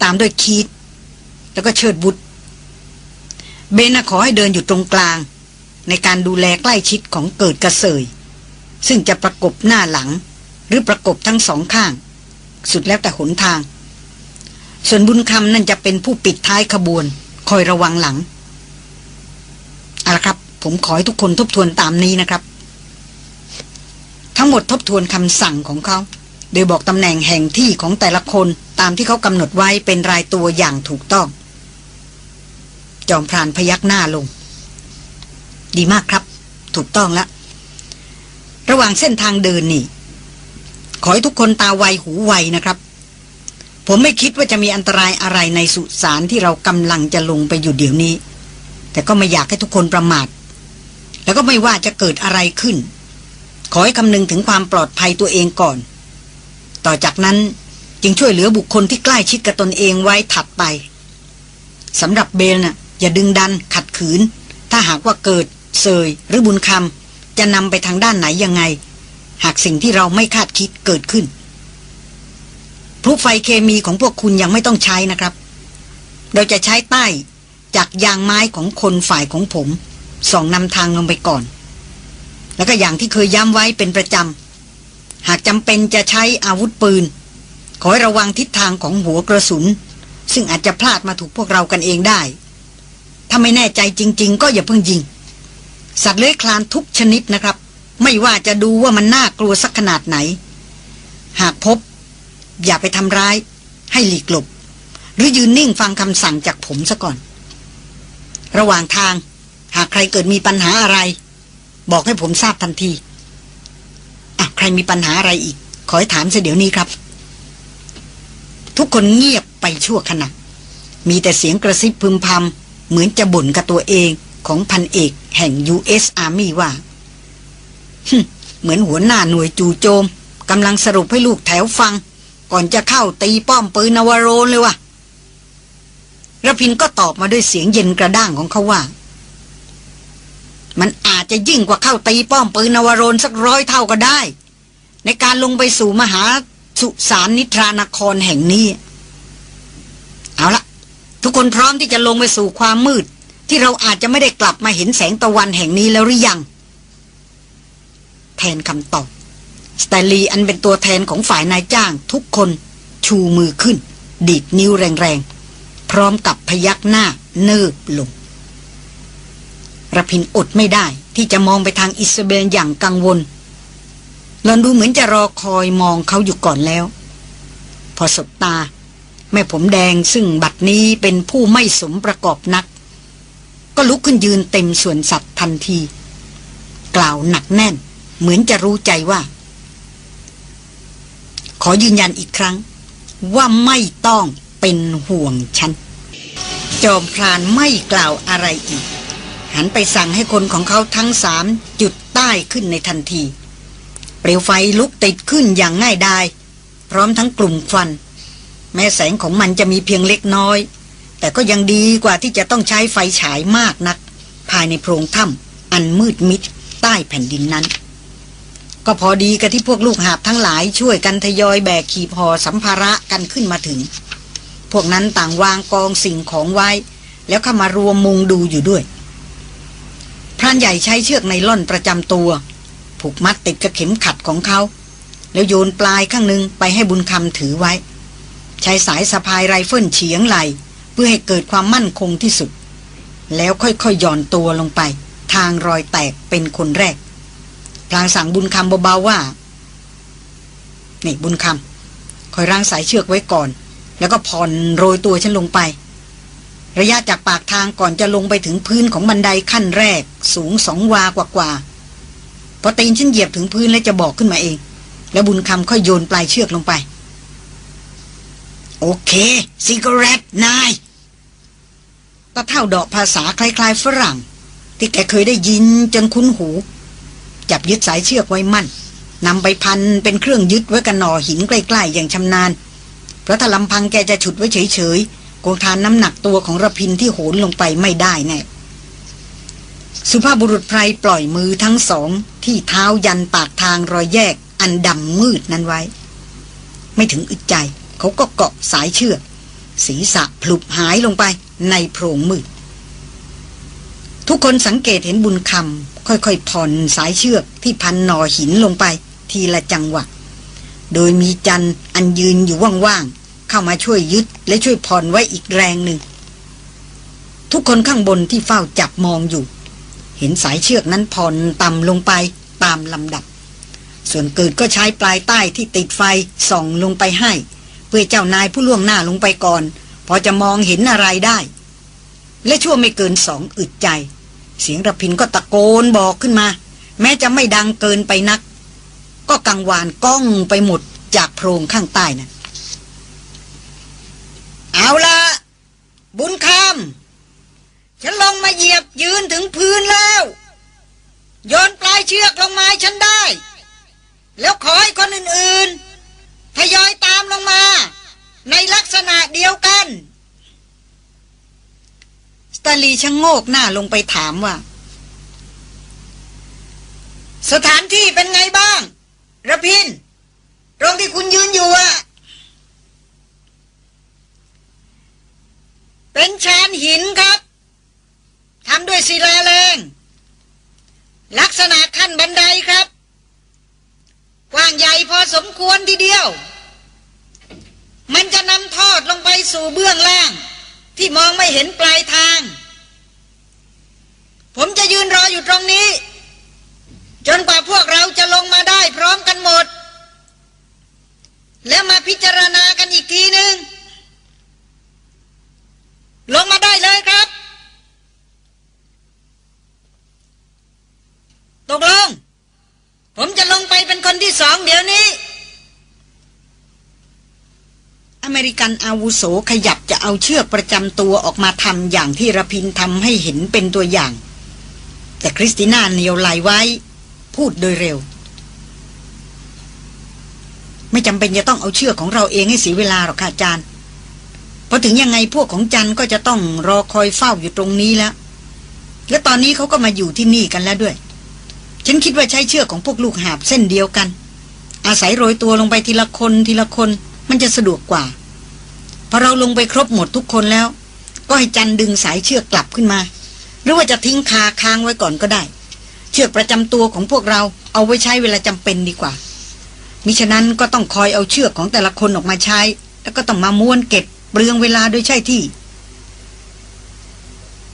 ตามด้วยคีตแล้วก็เชิดบุตรเบนนะขอให้เดินอยู่ตรงกลาง ในการดูแลใกล้ชิดของเกิดกระเสย ซึ่งจะประกบหน้าหลัง หรือประกบทั้งสองข้าง สุดแล้วแต่หนทาง ส่วนบุญคำนั่นจะเป็นผู้ปิดท้ายขบวน คอยระวังหลัง เอาละครับ ผมขอให้ทุกคนทบทวนตามนี้นะครับ ทั้งหมดทบทวนคำสั่งของเขา โดยบอกตำแหน่งแห่งที่ของแต่ละคนตามที่เขากำหนดไว้เป็นรายตัวอย่างถูกต้อง จอมพรานพยักหน้าลง ดีมากครับ ถูกต้องแล้วระหว่างเส้นทางเดินนี่ ขอให้ทุกคนตาไวหูไวนะครับ ผมไม่คิดว่าจะมีอันตรายอะไรในสุสานที่เรากำลังจะลงไปอยู่เดี๋ยวนี้ แต่ก็ไม่อยากให้ทุกคนประมาท แล้วก็ไม่ว่าจะเกิดอะไรขึ้น ขอให้คำนึงถึงความปลอดภัยตัวเองก่อน ต่อจากนั้นจึงช่วยเหลือบุคคลที่ใกล้ชิดกับตนเองไว้ถัดไปสำหรับเบลน่ะ อย่าดึงดันขัดขืน ถ้าหากว่าเกิดเซยหรือบุญคำจะนำไปทางด้านไหนยังไง หากสิ่งที่เราไม่คาดคิดเกิดขึ้นพลุไฟเคมีของพวกคุณยังไม่ต้องใช้นะครับ เราจะใช้ใต้ จากยางไม้ของคนฝ่ายของผมส่องนำทางลงไปก่อน แล้วก็อย่างที่เคยย้ำไว้เป็นประจำ หากจำเป็นจะใช้อาวุธปืน ขอให้ระวังทิศทางของหัวกระสุน ซึ่งอาจจะพลาดมาถูกพวกเรากันเองได้ ถ้าไม่แน่ใจจริง ๆ ก็อย่าเพิ่งยิง สัตว์เลื้อยคลานทุกชนิดนะครับ ไม่ว่าจะดูว่ามันน่ากลัวสักขนาดไหน หากพบ อย่าไปทำร้าย ให้หลีกหลบ หรือยืนนิ่งฟังคำสั่งจากผมซะก่อน ระหว่างทาง หากใครเกิดมีปัญหาอะไร บอกให้ผมทราบทันทีอะใครมีปัญหาอะไรอีก ขอให้ถามเสียเดี๋ยวนี้ครับ ทุกคนเงียบไปชั่วขณะ มีแต่เสียงกระซิบพึมพำเหมือนจะบ่นกับตัวเองของพันเอกแห่ง U.S. Army ว่าเหมือนหัวหน้าหน่วยจู่โจมกำลังสรุปให้ลูกแถวฟัง ก่อนจะเข้าตีป้อมปืนนวโรนเลยวะ ระพินก็ตอบมาด้วยเสียงเย็นกระด้างของเขาว่า มันอาจจะยิ่งกว่าเข้าตีป้อมปืนนวโรนสักร้อยเท่าก็ได้ ในการลงไปสู่มหาสุสานนิทรานครแห่งนี้ เอาละทุกคนพร้อมที่จะลงไปสู่ความมืด ที่เราอาจจะไม่ได้กลับมาเห็นแสงตะวันแห่งนี้แล้วหรือยัง แทนคำตอบสแตลีอันเป็นตัวแทนของฝ่ายนายจ้างทุกคนชูมือขึ้น ดีดนิ้วแรงๆ พร้อมกับพยักหน้าเนิบลงระพินอดไม่ได้ที่จะมองไปทางอิสเบลอย่างกังวลหลอนดูเหมือนจะรอคอยมองเขาอยู่ก่อนแล้ว พอสบตา แม่ผมแดงซึ่งบัดนี้เป็นผู้ไม่สมประกอบนัก ก็ลุกขึ้นยืนเต็มส่วนสัตว์ทันที กล่าวหนักแน่น เหมือนจะรู้ใจว่า ขอยืนยันอีกครั้ง ว่าไม่ต้อง เป็นห่วงฉัน จอมพรานไม่กล่าวอะไรอีก หันไปสั่งให้คนของเขาทั้งสามจุดใต้ขึ้นในทันที เปลวไฟลุกติดขึ้นอย่างง่ายดาย พร้อมทั้งกลุ่มควัน แม้แสงของมันจะมีเพียงเล็กน้อย แต่ก็ยังดีกว่าที่จะต้องใช้ไฟฉายมากนัก ภายในโพรงถ้ำอันมืดมิดใต้แผ่นดินนั้นก็พอดีกับที่พวกลูกหาบทั้งหลายช่วยกันทยอยแบกข้าวของสัมภาระกันขึ้นมาถึง พวกนั้นต่างวางกองสิ่งของไว้ แล้วเข้ามารวมมุงดูอยู่ด้วย พรานใหญ่ใช้เชือกไนล่อนประจำตัว ผูกมัดติดกับเข็มขัดของเขา แล้วโยนปลายข้างหนึ่งไปให้บุญคำถือไว้ ใช้สายสะพายไรเฟิลเฉียงไหล่ เพื่อให้เกิดความมั่นคงที่สุด แล้วค่อยๆยย่อนตัวลงไป ทางรอยแตกเป็นคนแรกพลางสั่งบุญคำเบาๆว่านี่บุญคำคอยร่างสายเชือกไว้ก่อน แล้วก็ผ่อนโรยตัวฉันลงไป ระยะจากปากทางก่อนจะลงไปถึงพื้นของบันไดขั้นแรก สูงสองวากว่าๆพอตีนฉันเหยียบถึงพื้นแล้วจะบอกขึ้นมาเอง แล้วบุญคำค่อยโยนปลายเชือกลงไป โอเคซิกเรตนายตะเท่าดอกภาษาคล้ายๆฝรั่ง ที่แกเคยได้ยินจนคุ้นหู จับยึดสายเชือกไว้มั่นนำไปพันเป็นเครื่องยึดไว้กันหน่อหินใกล้ ๆ อย่างชำนาญ ราะถ้าลำพังแกจะฉุดไว้เฉยๆกงทานน้ำหนักตัวของระพินที่โหนลงไปไม่ได้แน่สุภาพบุรุษไพรปล่อยมือทั้งสอง ที่เท้ายันปากทางรอยแยกอันดำมืดนั้นไว้ ไม่ถึงอึดใจ เขาก็เกาะสายเชือกศีรษะพลุบหายลงไปในโพรงมืด ทุกคนสังเกตเห็นบุญคำค่อยๆผ่อนสายเชือกที่พันหน่อหินลงไป ทีละจังหวะ โดยมีจันอันยืนอยู่ว่างๆ เข้ามาช่วยยึดและช่วยผ่อนไว้อีกแรงหนึ่ง ทุกคนข้างบนที่เฝ้าจับมองอยู่ เห็นสายเชือกนั้นผ่อนต่ำลงไปตามลำดับ ส่วนเกิดก็ใช้ปลายใต้ที่ติดไฟส่องลงไปให้ เพื่อเจ้านายผู้ล่วงหน้าลงไปก่อน พอจะมองเห็นอะไรได้ และชั่วไม่เกินสองอึดใจ เสียงระพินก็ตะโกนบอกขึ้นมา แม้จะไม่ดังเกินไปนัก ก็กังวานก้องไปหมดจากโพรงข้างใต้นะ่ะาละบุญคำฉันลงมาเหยียบยืนถึงพื้นแล้วโยนปลายเชือกลงมาฉันได้ แล้วขอให้คนอื่นๆทยอยตามลงมา ในลักษณะเดียวกันสตาลีชะงโงกหน้าลงไปถามว่า สถานที่เป็นไงบ้างระพินตรงที่คุณยืนอยู่อะ เป็นชานหินครับทำด้วยศิลาแรง ลักษณะขั้นบันไดครับ กว้างใหญ่พอสมควรทีเดียว มันจะนำทอดลงไปสู่เบื้องล่าง ที่มองไม่เห็นปลายทาง ผมจะยืนรออยู่ตรงนี้ จนกว่าพวกเราจะลงมาได้พร้อมกันหมด แล้วมาพิจารณากันอีกทีหนึ่ง ลงมาได้เลยครับ ตกลง ผมจะลงไปเป็นคนที่สองเดี๋ยวนี้ อเมริกันอาวุโสขยับจะเอาเชือกประจำตัวออกมาทำอย่างที่ระพินทำให้เห็นเป็นตัวอย่าง แต่คริสติน่าเหนียวไหลไว้ พูดโดยเร็ว ไม่จำเป็นจะต้องเอาเชือกของเราเองให้เสียเวลาหรอกค่ะอาจารย์ พอถึงยังไงพวกของจันก็จะต้องรอคอยเฝ้าอยู่ตรงนี้แล้ว และตอนนี้เขาก็มาอยู่ที่นี่กันแล้วด้วย ฉันคิดว่าใช้เชือกของพวกลูกหาบเส้นเดียวกัน อาศัยโรยตัวลงไปทีละคนทีละคนมันจะสะดวกกว่าพอเราลงไปครบหมดทุกคนแล้ว ก็ให้จันดึงสายเชือกกลับขึ้นมา หรือว่าจะทิ้งคาค้างไว้ก่อนก็ได้ เชือกประจำตัวของพวกเราเอาไว้ใช้เวลาจำเป็นดีกว่ามิฉะนั้นก็ต้องคอยเอาเชือกของแต่ละคนออกมาใช้ แล้วก็ต้องมาม้วนเก็บ เปลืองเวลาโดยใช่ที่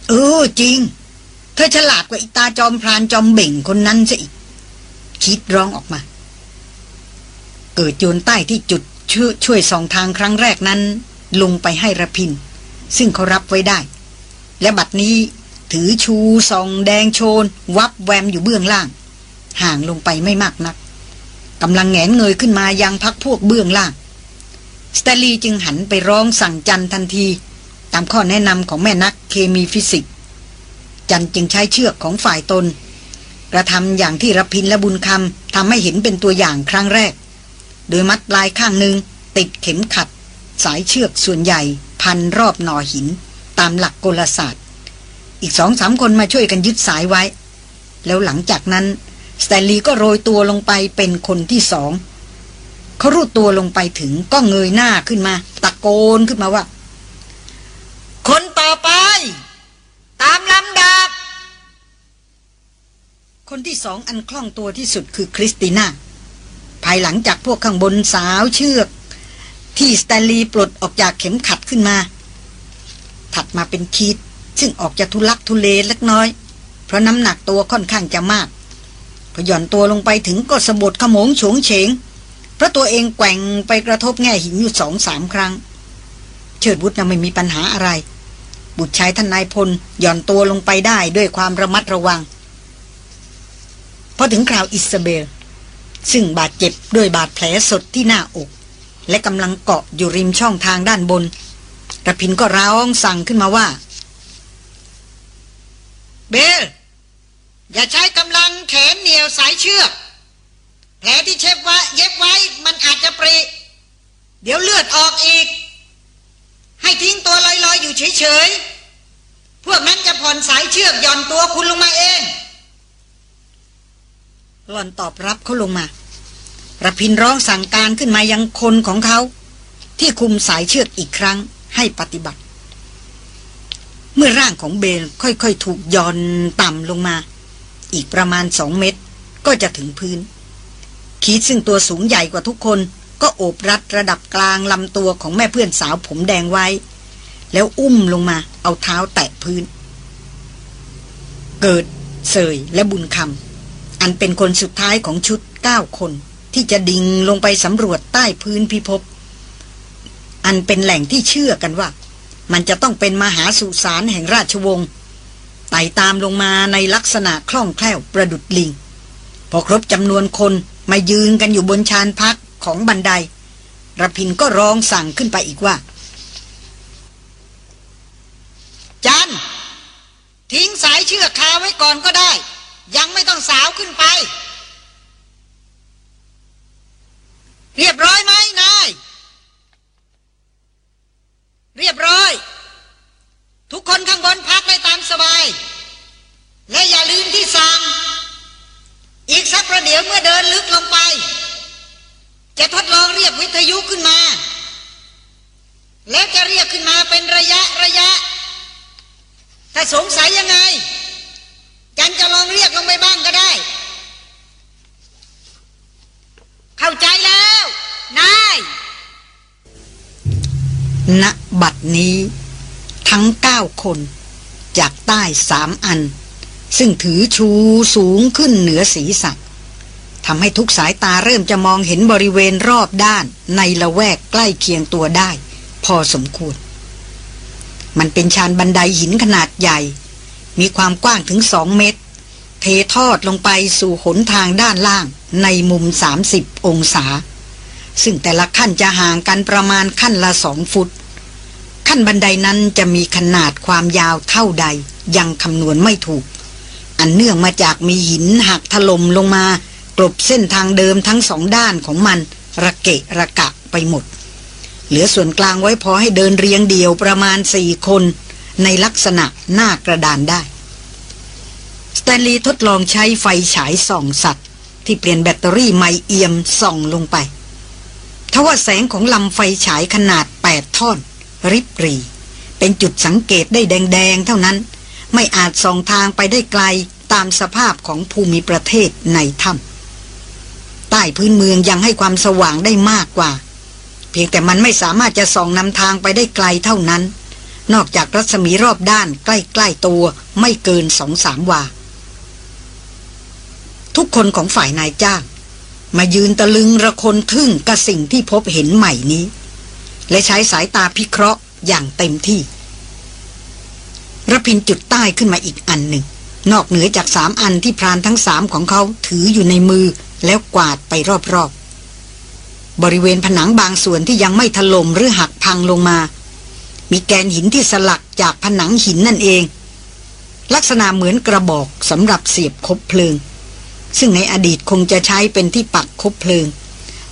เออจริง เธอฉลาดกว่าอีตาจอมพรานจอมเบ่งคนนั้นซะอีก คิดร้องออกมา เกิดโยนใต้ที่จุดช่วยช่วยสองทางครั้งแรกนั้น ลงไปให้ระพิน ซึ่งเขารับไว้ได้ และบัดนี้ถือชูซองแดงโชน วับแวมอยู่เบื้องล่าง ห่างลงไปไม่มากนักกำลังแงนเงยขึ้นมายังพักพวกเบื้องล่าง สเตลีจึงหันไปร้องสั่งจันทันที ตามข้อแนะนำของแม่นักเคมีฟิสิกส์จันจึงใช้เชือกของฝ่ายตน กระทำอย่างที่รพินและบุญคำทำให้เห็นเป็นตัวอย่างครั้งแรก โดยมัดปลายข้างหนึ่งติดเข็มขัด สายเชือกส่วนใหญ่ พันรอบหนอหิน ตามหลักกลศาสตร์ อีกสองสามคนมาช่วยกันยึดสายไว้ แล้วหลังจากนั้นสแตนลีย์ก็โรยตัวลงไปเป็นคนที่สอง เขารูดตัวลงไปถึงก็เงยหน้าขึ้นมา ตะโกนขึ้นมาว่า คนต่อไป ตามลำดับ คนที่สองอันคล่องตัวที่สุดคือคริสติน่า ภายหลังจากพวกข้างบนสาวเชือก ที่สแตนลีย์ปลดออกจากเข็มขัดขึ้นมา ถัดมาเป็นคีธซึ่งออกจะทุลักทุเลเล็กน้อย เพราะน้ำหนักตัวค่อนข้างจะมากหย่อนตัวลงไปถึงก็สบถขโมงโฉงเฉง เพราะตัวเองแกว่งไปกระทบแง่หินอยู่สองสามครั้ง เชิดวุธน่ะไม่มีปัญหาอะไร บุตรชายท่านนายพลหย่อนตัวลงไปได้ด้วยความระมัดระวังพอถึงคราวอิสเบล ซึ่งบาดเจ็บด้วยบาดแผลสดที่หน้าอก และกำลังเกาะอยู่ริมช่องทางด้านบนระพินก็ร้องสั่งขึ้นมาว่า เบล อย่าใช้กำลังแขนเหนียวสายเชือก แผลที่เช็บไว้เย็บไว้มันอาจจะปริ เดี๋ยวเลือดออกอีก ให้ทิ้งตัวลอยๆ อยู่เฉยๆ พวกนั้นจะผ่อนสายเชือกย่อนตัวคุณลงมาเอง หล่อนตอบรับเขาลงมาระพินร้องสั่งการขึ้นมายังคนของเขา ที่คุมสายเชือกอีกครั้งให้ปฏิบัติ เมื่อร่างของเบลค่อยๆ ถูกย่อนต่ำลงมา อีกประมาณสองเมตรก็จะถึงพื้น คิดซึ่งตัวสูงใหญ่กว่าทุกคน ก็โอบรัดระดับกลางลำตัวของแม่เพื่อนสาวผมแดงไว้ แล้วอุ้มลงมาเอาเท้าแตะพื้น เกิดเสยและบุญคำอันเป็นคนสุดท้ายของชุดเก้าคน ที่จะดิ่งลงไปสำรวจใต้พื้นพิภพอันเป็นแหล่งที่เชื่อกันว่า มันจะต้องเป็นมหาสุสานแห่งราชวงศ์ไต่ตามลงมาในลักษณะคล่องแคล่วประดุดลิง พอครบจำนวนคน มายืนกันอยู่บนชานพักของบันไดระพินก็ร้องสั่งขึ้นไปอีกว่า จันทิ้งสายเชือกคาไว้ก่อนก็ได้ ยังไม่ต้องสาวขึ้นไป เรียบร้อยไหมนาย เรียบร้อย ทุกคนข้างบนพักได้ตามสบาย และอย่าลืมที่สั่ง อีกสักประเดี๋ยวเมื่อเดินลึกลงไป จะทดลองเรียกวิทยุขึ้นมา แล้วจะเรียกขึ้นมาเป็นระยะระยะ ถ้าสงสัยยังไง จันจะลองเรียกลงไปบ้างก็ได้ เข้าใจแล้ว นายณบัดนี้ทั้งเก้าคน จากใต้สามอัน ซึ่งถือชูสูงขึ้นเหนือศีรษะทำให้ทุกสายตาเริ่มจะมองเห็นบริเวณรอบด้านในละแวกใกล้เคียงตัวได้ พอสมควร มันเป็นชานบันไดหินขนาดใหญ่ มีความกว้างถึงสองเมตร เททอดลงไปสู่หนทางด้านล่างในมุม 30 องศา ซึ่งแต่ละขั้นจะห่างกันประมาณขั้นละสองฟุต ขั้นบันไดนั้นจะมีขนาดความยาวเท่าใดยังคำนวณไม่ถูก อันเนื่องมาจากมีหินหักถล่มลงมากลบเส้นทางเดิมทั้งสองด้านของมัน ระเกะระกะไปหมด เหลือส่วนกลางไว้พอให้เดินเรียงเดี่ยวประมาณสี่คน ในลักษณะหน้ากระดานได้สแตนลีย์ทดลองใช้ไฟฉายส่องสัตว์ ที่เปลี่ยนแบตเตอรี่ไมเอียมส่องลงไปทว่าแสงของลำไฟฉายขนาดแปดท่อน ริบรี เป็นจุดสังเกตได้แดง ๆ เท่านั้น ไม่อาจส่องทางไปได้ไกล ตามสภาพของภูมิประเทศในถ้ำใต้พื้นเมืองยังให้ความสว่างได้มากกว่า เพียงแต่มันไม่สามารถจะส่องนำทางไปได้ไกลเท่านั้น นอกจากรัศมีรอบด้านใกล้ๆตัวไม่เกินสองสามวา ทุกคนของฝ่ายนายจ้าง มายืนตะลึงระคนทึ่งกับสิ่งที่พบเห็นใหม่นี้ และใช้สายตาพิเคราะห์อย่างเต็มที่ระพินจุดใต้ขึ้นมาอีกอันหนึ่ง นอกเหนือจากสามอันที่พรานทั้งสามของเขาถืออยู่ในมือแล้วกวาดไปรอบๆ บริเวณผนังบางส่วนที่ยังไม่ถล่มหรือหักพังลงมา มีแกนหินที่สลักจากผนังหินนั่นเอง ลักษณะเหมือนกระบอกสำหรับเสียบคบเพลิง ซึ่งในอดีตคงจะใช้เป็นที่ปักคบเพลิง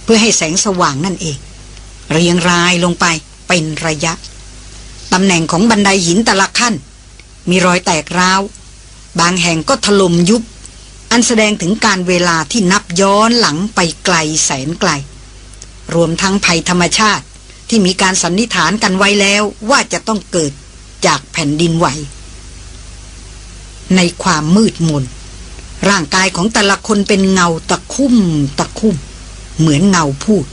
เพื่อให้แสงสว่างนั่นเอง เรียงรายลงไปเป็นระยะตำแหน่งของบันไดหินแต่ละขั้น มีรอยแตกร้าว บางแห่งก็ถล่มยุบ อันแสดงถึงการเวลาที่นับย้อนหลังไปไกลแสนไกล รวมทั้งภัยธรรมชาติที่มีการสันนิษฐานกันไว้แล้วว่าจะต้องเกิดจากแผ่นดินไหว ในความมืดมน ร่างกายของแต่ละคนเป็นเงาตะคุ่มตะคุ่ม เหมือนเงาพูด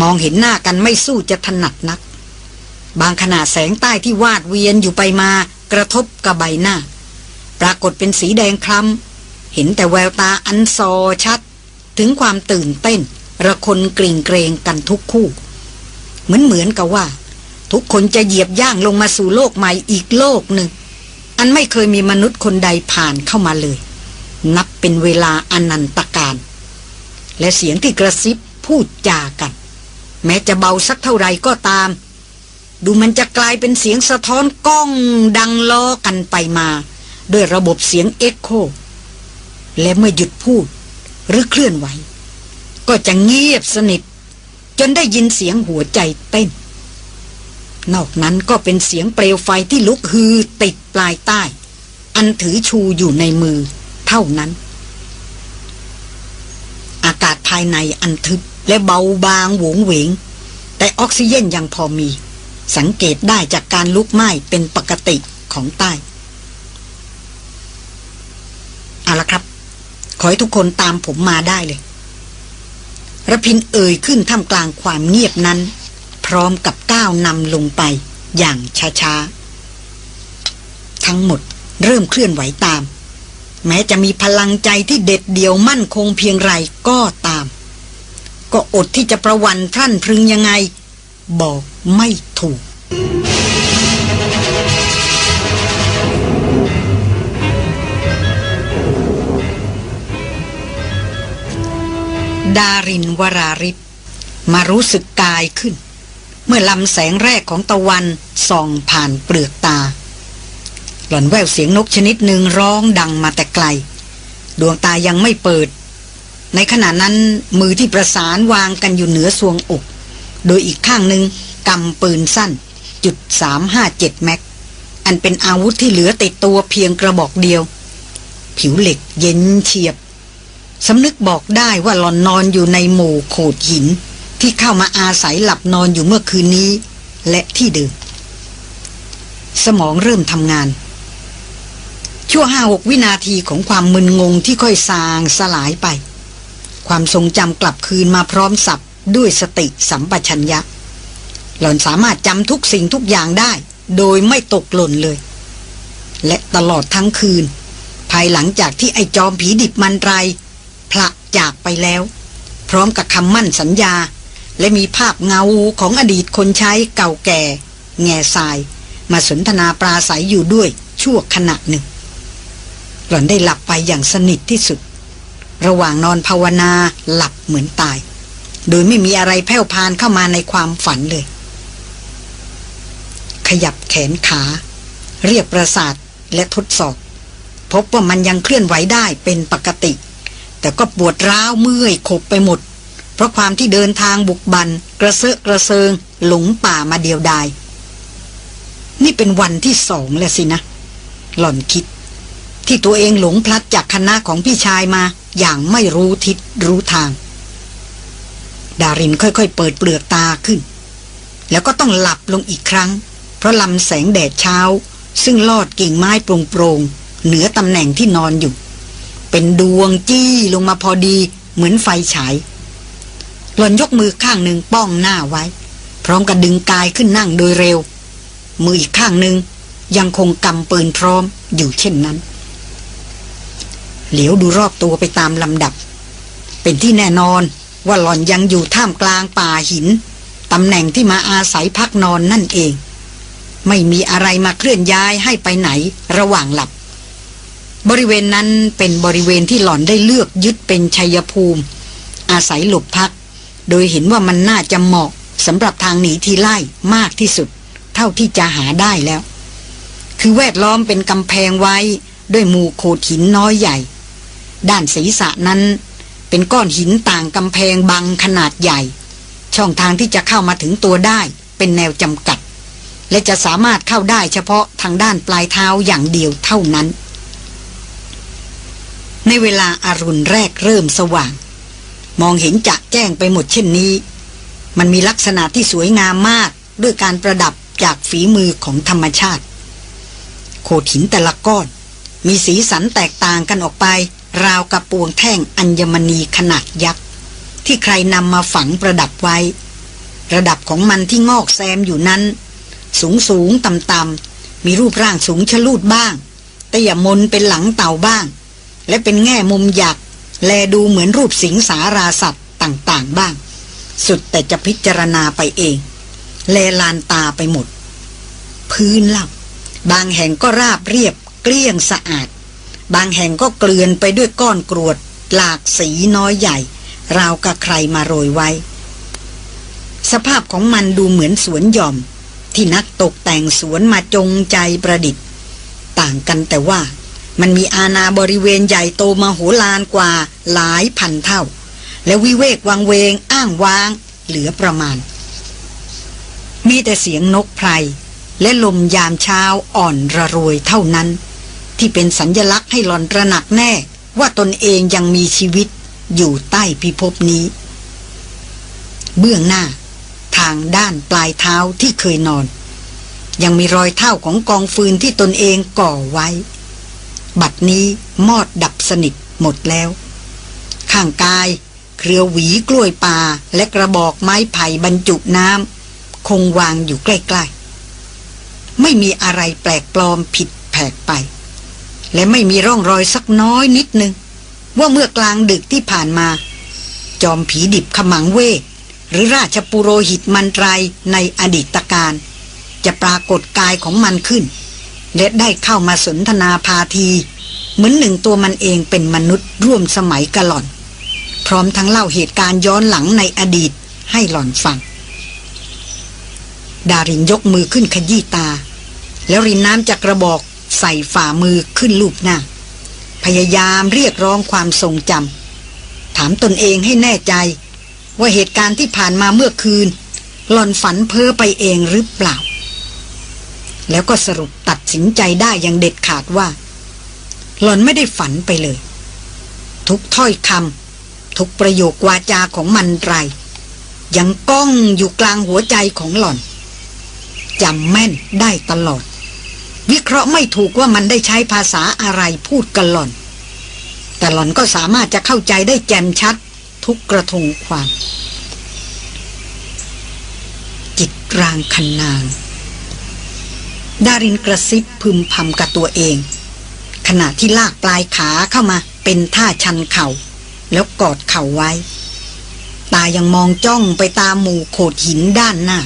มองเห็นหน้ากันไม่สู้จะถนัดนัก บางขณะแสงใต้ที่วาดเวียนอยู่ไปมากระทบกับใบหน้า ปรากฏเป็นสีแดงคล้ำเห็นแต่แววตาอันซอชัด ถึงความตื่นเต้น ระคนกริ่งเกรงกันทุกคู่ เหมือนเหมือนกับว่า ทุกคนจะเหยียบย่างลงมาสู่โลกใหม่อีกโลกหนึ่ง อันไม่เคยมีมนุษย์คนใดผ่านเข้ามาเลย นับเป็นเวลาอนันตการ และเสียงที่กระซิบพูดจากัน แม้จะเบาสักเท่าไรก็ตาม ดูมันจะกลายเป็นเสียงสะท้อนก้องดังล้อกันไปมา ด้วยระบบเสียงเอ็กโค และเมื่อหยุดพูดหรือเคลื่อนไหว ก็จะเงียบสนิท จนได้ยินเสียงหัวใจเต้น นอกนั้นก็เป็นเสียงเปลวไฟที่ลุกฮือติดปลายใต้ อันถือชูอยู่ในมือเท่านั้น อากาศภายในอันทึบและเบาบางหวงเหวง แต่ออกซิเจนยังพอมี สังเกตได้จากการลุกไหม้เป็นปกติของใต้ เอาละครับ ขอให้ทุกคนตามผมมาได้เลยระพินเอ่ยขึ้นท่ามกลางความเงียบนั้น พร้อมกับก้าวนำลงไปอย่างช้าๆ ทั้งหมดเริ่มเคลื่อนไหวตาม แม้จะมีพลังใจที่เด็ดเดี่ยวมั่นคงเพียงไรก็ตาม ก็อดที่จะประวันพรั่นพรึงยังไง บอกไม่ถูก ดารินวราริศมารู้สึกกายขึ้น เมื่อลำแสงแรกของตะวันส่องผ่านเปลือกตา หล่อนแววเสียงนกชนิดหนึ่งร้องดังมาแต่ไกล ดวงตายังไม่เปิด ในขณะนั้นมือที่ประสานวางกันอยู่เหนือสวงอก โดยอีกข้างหนึ่งกำปืนสั้นจุดสามห้าเจ็ดแม็กอันเป็นอาวุธที่เหลือติดตัวเพียงกระบอกเดียว ผิวเหล็กเย็นเฉียบ สำนึกบอกได้ว่าหลอนนอนอยู่ในหมู่โขดหิน ที่เข้ามาอาศัยหลับนอนอยู่เมื่อคืนนี้ และที่เดิมสมองเริ่มทำงาน ชั่วห้าหกวินาทีของความมึนงงที่ค่อยซางสลายไป ความทรงจำกลับคืนมาพร้อมสับด้วยสติสัมปชัญญะ หล่อนสามารถจำทุกสิ่งทุกอย่างได้ โดยไม่ตกหล่นเลย และตลอดทั้งคืน ภายหลังจากที่ไอจอมผีดิบมันไร ละจากไปแล้ว พร้อมกับคำมั่นสัญญา และมีภาพเงาของอดีตคนใช้เก่าแก่ แง่ทราย มาสนทนาปราศัยอยู่ด้วยชั่วขณะหนึ่ง หล่อนได้หลับไปอย่างสนิทที่สุด ระหว่างนอนภาวนาหลับเหมือนตาย โดยไม่มีอะไรแผ่วพานเข้ามาในความฝันเลย ขยับแขนขา เรียกประสาทและทดสอบ พบว่ามันยังเคลื่อนไหวได้เป็นปกติ แต่ก็ปวดร้าวเมื่อยขบไปหมด เพราะความที่เดินทางบุกบัน กระเซาะกระเซิง หลงป่ามาเดียวดาย นี่เป็นวันที่สองแล้วสินะ หล่อนคิด ที่ตัวเองหลงพลัดจากคณะของพี่ชายมา อย่างไม่รู้ทิศรู้ทาง ดารินค่อยๆ เปิดเปลือกตาขึ้น แล้วก็ต้องหลับลงอีกครั้ง เพราะลำแสงแดดเช้า ซึ่งลอดกิ่งไม้โปร่งๆเหนือตำแหน่งที่นอนอยู่ เป็นดวงจี้ลงมาพอดีเหมือนไฟฉาย หล่อนยกมือข้างหนึ่งป้องหน้าไว้ พร้อมกับดึงกายขึ้นนั่งโดยเร็ว มืออีกข้างหนึ่งยังคงกำปืนพร้อมอยู่เช่นนั้น เหลียวดูรอบตัวไปตามลำดับ เป็นที่แน่นอนว่าหล่อนยังอยู่ท่ามกลางป่าหินตำแหน่งที่มาอาศัยพักนอนนั่นเอง ไม่มีอะไรมาเคลื่อนย้ายให้ไปไหนระหว่างหลับ บริเวณนั้นเป็นบริเวณที่หล่อนได้เลือกยึดเป็นชัยภูมิ อาศัยหลบพัก โดยเห็นว่ามันน่าจะเหมาะสำหรับทางหนีทีไล่มากที่สุด เท่าที่จะหาได้แล้ว คือแวดล้อมเป็นกำแพงไว้ด้วยหมู่โขดหินน้อยใหญ่ ด้านศีรษะนั้น เป็นก้อนหินต่างกำแพงบางขนาดใหญ่ ช่องทางที่จะเข้ามาถึงตัวได้เป็นแนวจำกัด และจะสามารถเข้าได้เฉพาะทางด้านปลายเท้าอย่างเดียวเท่านั้น ในเวลาอารุณแรกเริ่มสว่าง มองเห็นจะแจ้งไปหมดเช่นนี้ มันมีลักษณะที่สวยงามมากด้วยการประดับจากฝีมือของธรรมชาติ โขดหินแต่ละก้อน มีสีสันแตกต่างกันออกไป ราวกับปวงแท่งอัญมณีขนาดยักษ์ ที่ใครนำมาฝังประดับไว้ ระดับของมันที่งอกแซมอยู่นั้น สูงสูงต่ำต่ำมีรูปร่างสูงชะลูดบ้างแต่อย่ามนเป็นหลังเต่าบ้าง และเป็นแง่มุมหยักแลดูเหมือนรูปสิงสาราสัตว์ต่างๆบ้าง สุดแต่จะพิจารณาไปเอง แลลานตาไปหมด พื้นลับบางแห่งก็ราบเรียบเกลี้ยงสะอาด บางแห่งก็เกลื่อนไปด้วยก้อนกรวด หลากสีน้อยใหญ่ ราวกับใครมาโรยไว้ สภาพของมันดูเหมือนสวนหย่อม ที่นักตกแต่งสวนมาจงใจประดิษฐ์ ต่างกันแต่ว่า มันมีอาณาบริเวณใหญ่โตมโหฬารกว่าหลายพันเท่า และวิเวกวังเวงอ้างว้าง เหลือประมาณ มีแต่เสียงนกไพรและลมยามเช้าอ่อนระรวยเท่านั้น ที่เป็นสัญญลักษณ์ให้หลอนระหนักแน่ว่าตนเองยังมีชีวิตอยู่ใต้พิภพนี้ เบื้องหน้า ทางด้านปลายเท้าที่เคยนอน ยังมีรอยเท้าของกองฟืนที่ตนเองก่อไว้ บัดนี้มอดดับสนิทหมดแล้ว ข้างกาย เครือหวีกล้วยป่าและกระบอกไม้ไผ่บรรจุน้ำคงวางอยู่ใกล้ๆ ไม่มีอะไรแปลกปลอมผิดแผกไป และไม่มีร่องรอยสักน้อยนิดนึง ว่าเมื่อกลางดึกที่ผ่านมา จอมผีดิบขมังเวทหรือราชปุโรหิตมันไรในอดีตการ จะปรากฏกายของมันขึ้น และได้เข้ามาสนทนาพาที เหมือนหนึ่งตัวมันเองเป็นมนุษย์ร่วมสมัยกะหล่อน พร้อมทั้งเล่าเหตุการณ์ย้อนหลังในอดีตให้หล่อนฟัง ดารินยกมือขึ้นขยี้ตา แล้วรินน้ำจากกระบอกใส่ฝ่ามือขึ้นลูบหน้า พยายามเรียกร้องความทรงจำถามตนเองให้แน่ใจ ว่าเหตุการณ์ที่ผ่านมาเมื่อคืน หล่อนฝันเพ้อไปเองหรือเปล่า แล้วก็สรุปตัด สินใจได้อย่างเด็ดขาดว่า หล่อนไม่ได้ฝันไปเลย ทุกถ้อยคำทุกประโยควาจาของมันไรยังก้องอยู่กลางหัวใจของหล่อนจำแม่นได้ตลอด วิเคราะห์ไม่ถูกว่ามันได้ใช้ภาษาอะไรพูดกันหล่อน แต่หล่อนก็สามารถจะเข้าใจได้แจ่มชัด ทุกกระทงความ จิตรางคันนาง ดารินกระซิบพึมพำกับตัวเอง ขณะที่ลากปลายขาเข้ามาเป็นท่าชันเขา่า แล้วกอดเข่าไว้ ตายังมองจ้องไปตามหมู่โขดหินด้านหน้า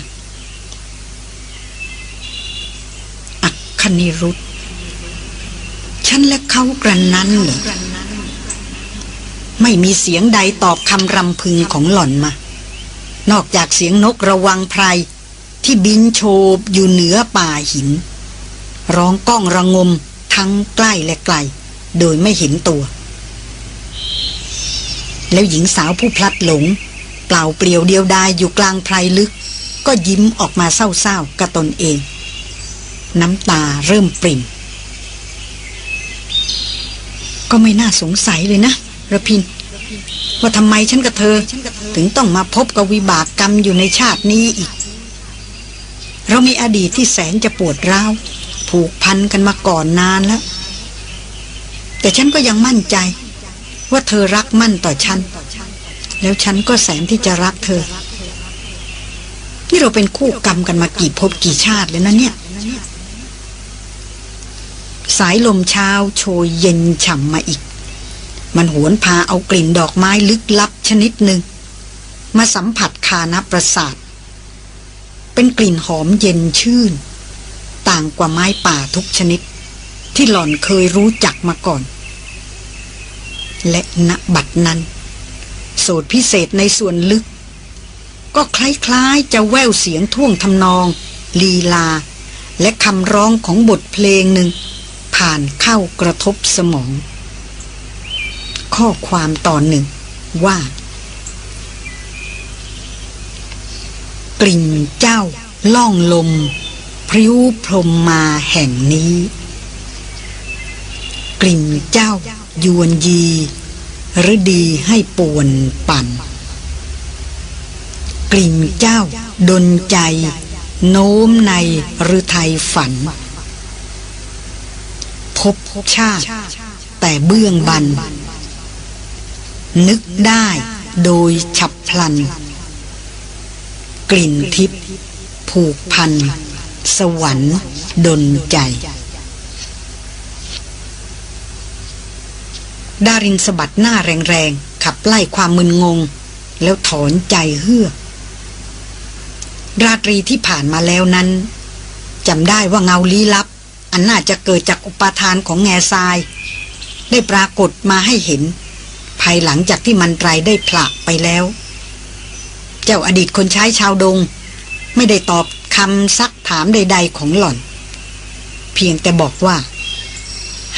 อัคณิรุธฉันและเขากระนั้นเหรอไม่มีเสียงใดตอบคำรำพึงของหล่อนมา นอกจากเสียงนกระวังไพร ที่บินโฉบอยู่เหนือป่าหิน ร้องก้องระงมทั้งใกล้และไกล โดยไม่เห็นตัว แล้วหญิงสาวผู้พลัดหลง เปล่าเปลี่ยวเดียวดายอยู่กลางไพรลึก ก็ยิ้มออกมาเศร้าๆกับตนเอง น้ำตาเริ่มปริ่ม ก็ไม่น่าสงสัยเลยนะระพินว่าทำไมฉันกับเธอ ถึงต้องมาพบกับวิบากกรรมอยู่ในชาตินี้อีก เรามีอดีตที่แสนจะปวดร้าว ผูกพันกันมาก่อนนานแล้ว แต่ฉันก็ยังมั่นใจ ว่าเธอรักมั่นต่อฉัน แล้วฉันก็แสนที่จะรักเธอ นี่เราเป็นคู่กรรมกันมากี่ภพกี่ชาติแล้วนะเนี่ย สายลมเช้าโชยเย็นฉ่ำมาอีก มันหวนพาเอากลิ่นดอกไม้ลึกลับชนิดหนึ่งมาสัมผัสคานประสาท เป็นกลิ่นหอมเย็นชื่น ต่างกว่าไม้ป่าทุกชนิด ที่หล่อนเคยรู้จักมาก่อน และณบัดนั้น โสดพิเศษในส่วนลึก ก็คล้ายๆจะแววเสียงท่วงทำนอง ลีลา และคำร้องของบทเพลงหนึ่ง ผ่านเข้ากระทบสมอง ข้อความตอนหนึ่งว่า กลิ่นเจ้า ล่องลม พริ้วพรมมาแห่งนี้ กลิ่นเจ้ายวนยีหรือดีให้ป่วนปั่น กลิ่นเจ้าดนใจ โน้มในหรือไทยฝัน พบชาติ แต่เบื้องบัน นึกได้โดยฉับพลัน กลิ่นทิพย์ผูกพัน สวรรค์ดนใจ ดารินสะบัดหน้าแรงๆ ขับไล่ความมึนงง แล้วถอนใจเฮือกราตรีที่ผ่านมาแล้วนั้นจำได้ว่าเงาลี้ลับ อันน่าจะเกิดจากอุปาทานของแง่ทราย ได้ปรากฏมาให้เห็น ภายหลังจากที่มันไตรได้ผละไปแล้ว เจ้าอดีตคนใช้ชาวดง ไม่ได้ตอบคำซักถามใด ๆ ของหล่อน เพียงแต่บอกว่า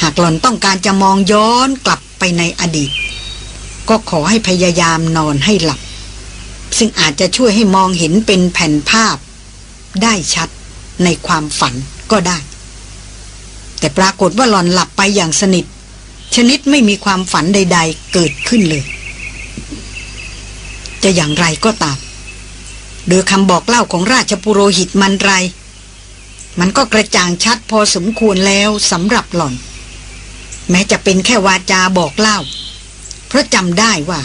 หากหล่อนต้องการจะมองย้อนกลับไปในอดีต ก็ขอให้พยายามนอนให้หลับ ซึ่งอาจจะช่วยให้มองเห็นเป็นแผ่นภาพ ได้ชัดในความฝันก็ได้ แต่ปรากฏว่าหลอนหลับไปอย่างสนิท ชนิดไม่มีความฝันใด ๆ เกิดขึ้นเลย จะอย่างไรก็ตาม โดยคำบอกเล่าของราชปุโรหิตมันไร มันก็กระจ่างชัดพอสมควรแล้วสำหรับหล่อน แม้จะเป็นแค่วาจาบอกเล่า เพราะจำได้ว่า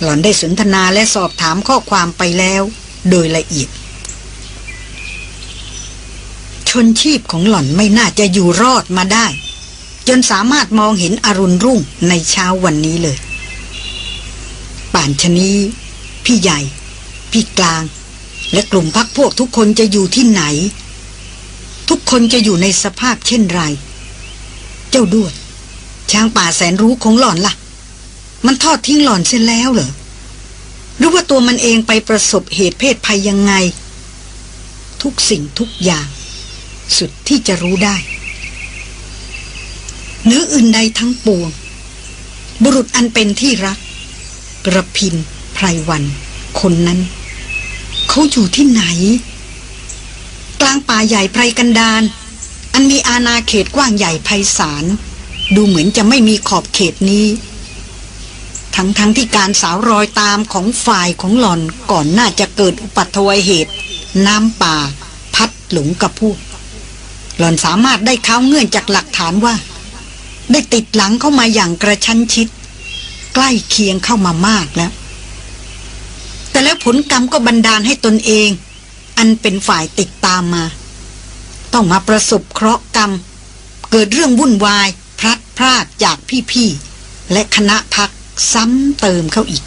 หล่อนได้สนทนาและสอบถามข้อความไปแล้ว โดยละเอียด ชนชีพของหล่อนไม่น่าจะอยู่รอดมาได้ จนสามารถมองเห็นอรุณรุ่งในเช้าวันนี้เลยป่านชนี้ พี่ใหญ่ พี่กลาง และกลุ่มพักพวกทุกคนจะอยู่ที่ไหน ทุกคนจะอยู่ในสภาพเช่นไร เจ้าด้วย ช้างป่าแสนรู้ของหล่อนละ่ะ มันทอดทิ้งหล่อนเสียแล้วเหรอหรือว่าตัวมันเองไปประสบเหตุเพศภัยยังไง ทุกสิ่งทุกอย่าง สุดที่จะรู้ได้เนื้ออื่นใดทั้งปวง บุรุษอันเป็นที่รักกระพิน ไพรวัน คนนั้น เขาอยู่ที่ไหน กลางป่าใหญ่ไพรกันดารอันมีอาณาเขตกว้างใหญ่ไพศาล ดูเหมือนจะไม่มีขอบเขตนี้ ทั้งทั้งที่การสาวรอยตามของฝ่ายของหล่อนก่อนน่าจะเกิดอุปัตวเหตุ น้ำป่า พัดหลงกับพวกหล่อนสามารถได้เข้าเงื่อนจากหลักฐานว่า ได้ติดหลังเข้ามาอย่างกระชั้นชิด ใกล้เคียงเข้ามามากแล้ว แต่แล้วผลกรรมก็บันดาลให้ตนเอง อันเป็นฝ่ายติดตามมา ต้องมาประสบเคราะห์กรรม เกิดเรื่องวุ่นวาย พลัดพรากจากพี่ๆ และคณะพักซ้ำเติมเข้าอีก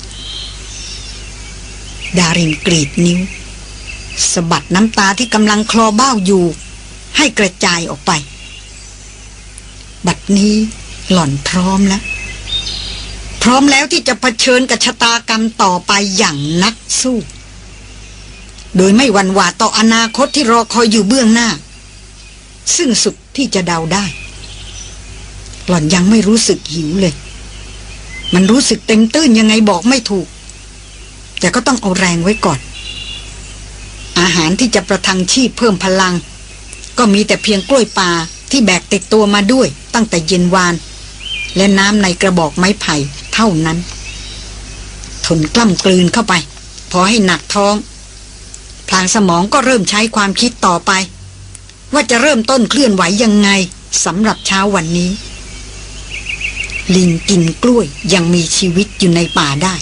ดารินกรีดนิ้วสะบัดน้ำตาที่กำลังคลอเบ้าอยู่ ให้กระจายออกไป บัดนี้หล่อนพร้อมแล้ว ร้อมแล้วที่จะะเผชิญกับชะตากรรมต่อไปอย่างนักสู้ โดยไม่หวั่นหวาดต่ออนาคตที่รอคอยอยู่เบื้องหน้า ซึ่งสุดที่จะเดาได้ หล่อนยังไม่รู้สึกหิวเลย มันรู้สึกเต็มตื้นยังไงบอกไม่ถูก แต่ก็ต้องเอาแรงไว้ก่อน อาหารที่จะประทังชีพเพิ่มพลัง ก็มีแต่เพียงกล้วยปลาที่แบกติดตัวมาด้วยตั้งแต่เย็นวาน และน้ำในกระบอกไม้ไผ่ เท่านั้น ทนกล้ำกลืนเข้าไป พอให้หนักท้อง พลางสมองก็เริ่มใช้ความคิดต่อไป ว่าจะเริ่มต้นเคลื่อนไหวยังไงสำหรับเช้าวันนี้ ลิงกินกล้วยยังมีชีวิตอยู่ในป่าได้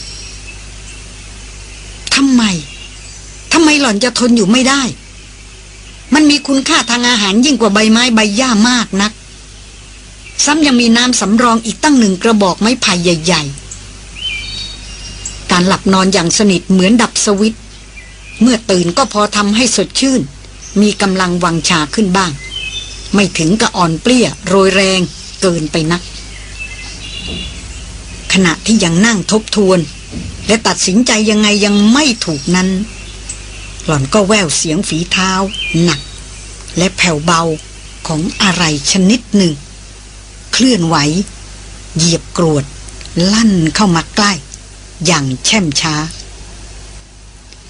ทำไมทำไมหล่อนจะทนอยู่ไม่ได้ มันมีคุณค่าทางอาหารยิ่งกว่าใบไม้ใบหญ้ามากนัก ซ้ำยังมีน้ำสำรองอีกตั้งหนึ่งกระบอกไม้ไผ่ใหญ่ ๆ การหลับนอนอย่างสนิทเหมือนดับสวิตเมื่อตื่นก็พอทำให้สดชื่น มีกำลังวังชาขึ้นบ้าง ไม่ถึงกับอ่อนเปลี้ยโรยแรงเกินไปนัก ขณะที่ยังนั่งทบทวน และตัดสินใจยังไงยังไม่ถูกนั้น หล่อนก็แววเสียงฝีเท้า หนัก และแผ่วเบาของอะไรชนิดหนึ่ง เคลื่อนไหว เหยียบกรวด ลั่นเข้ามาใกล้ อย่างแช่มช้า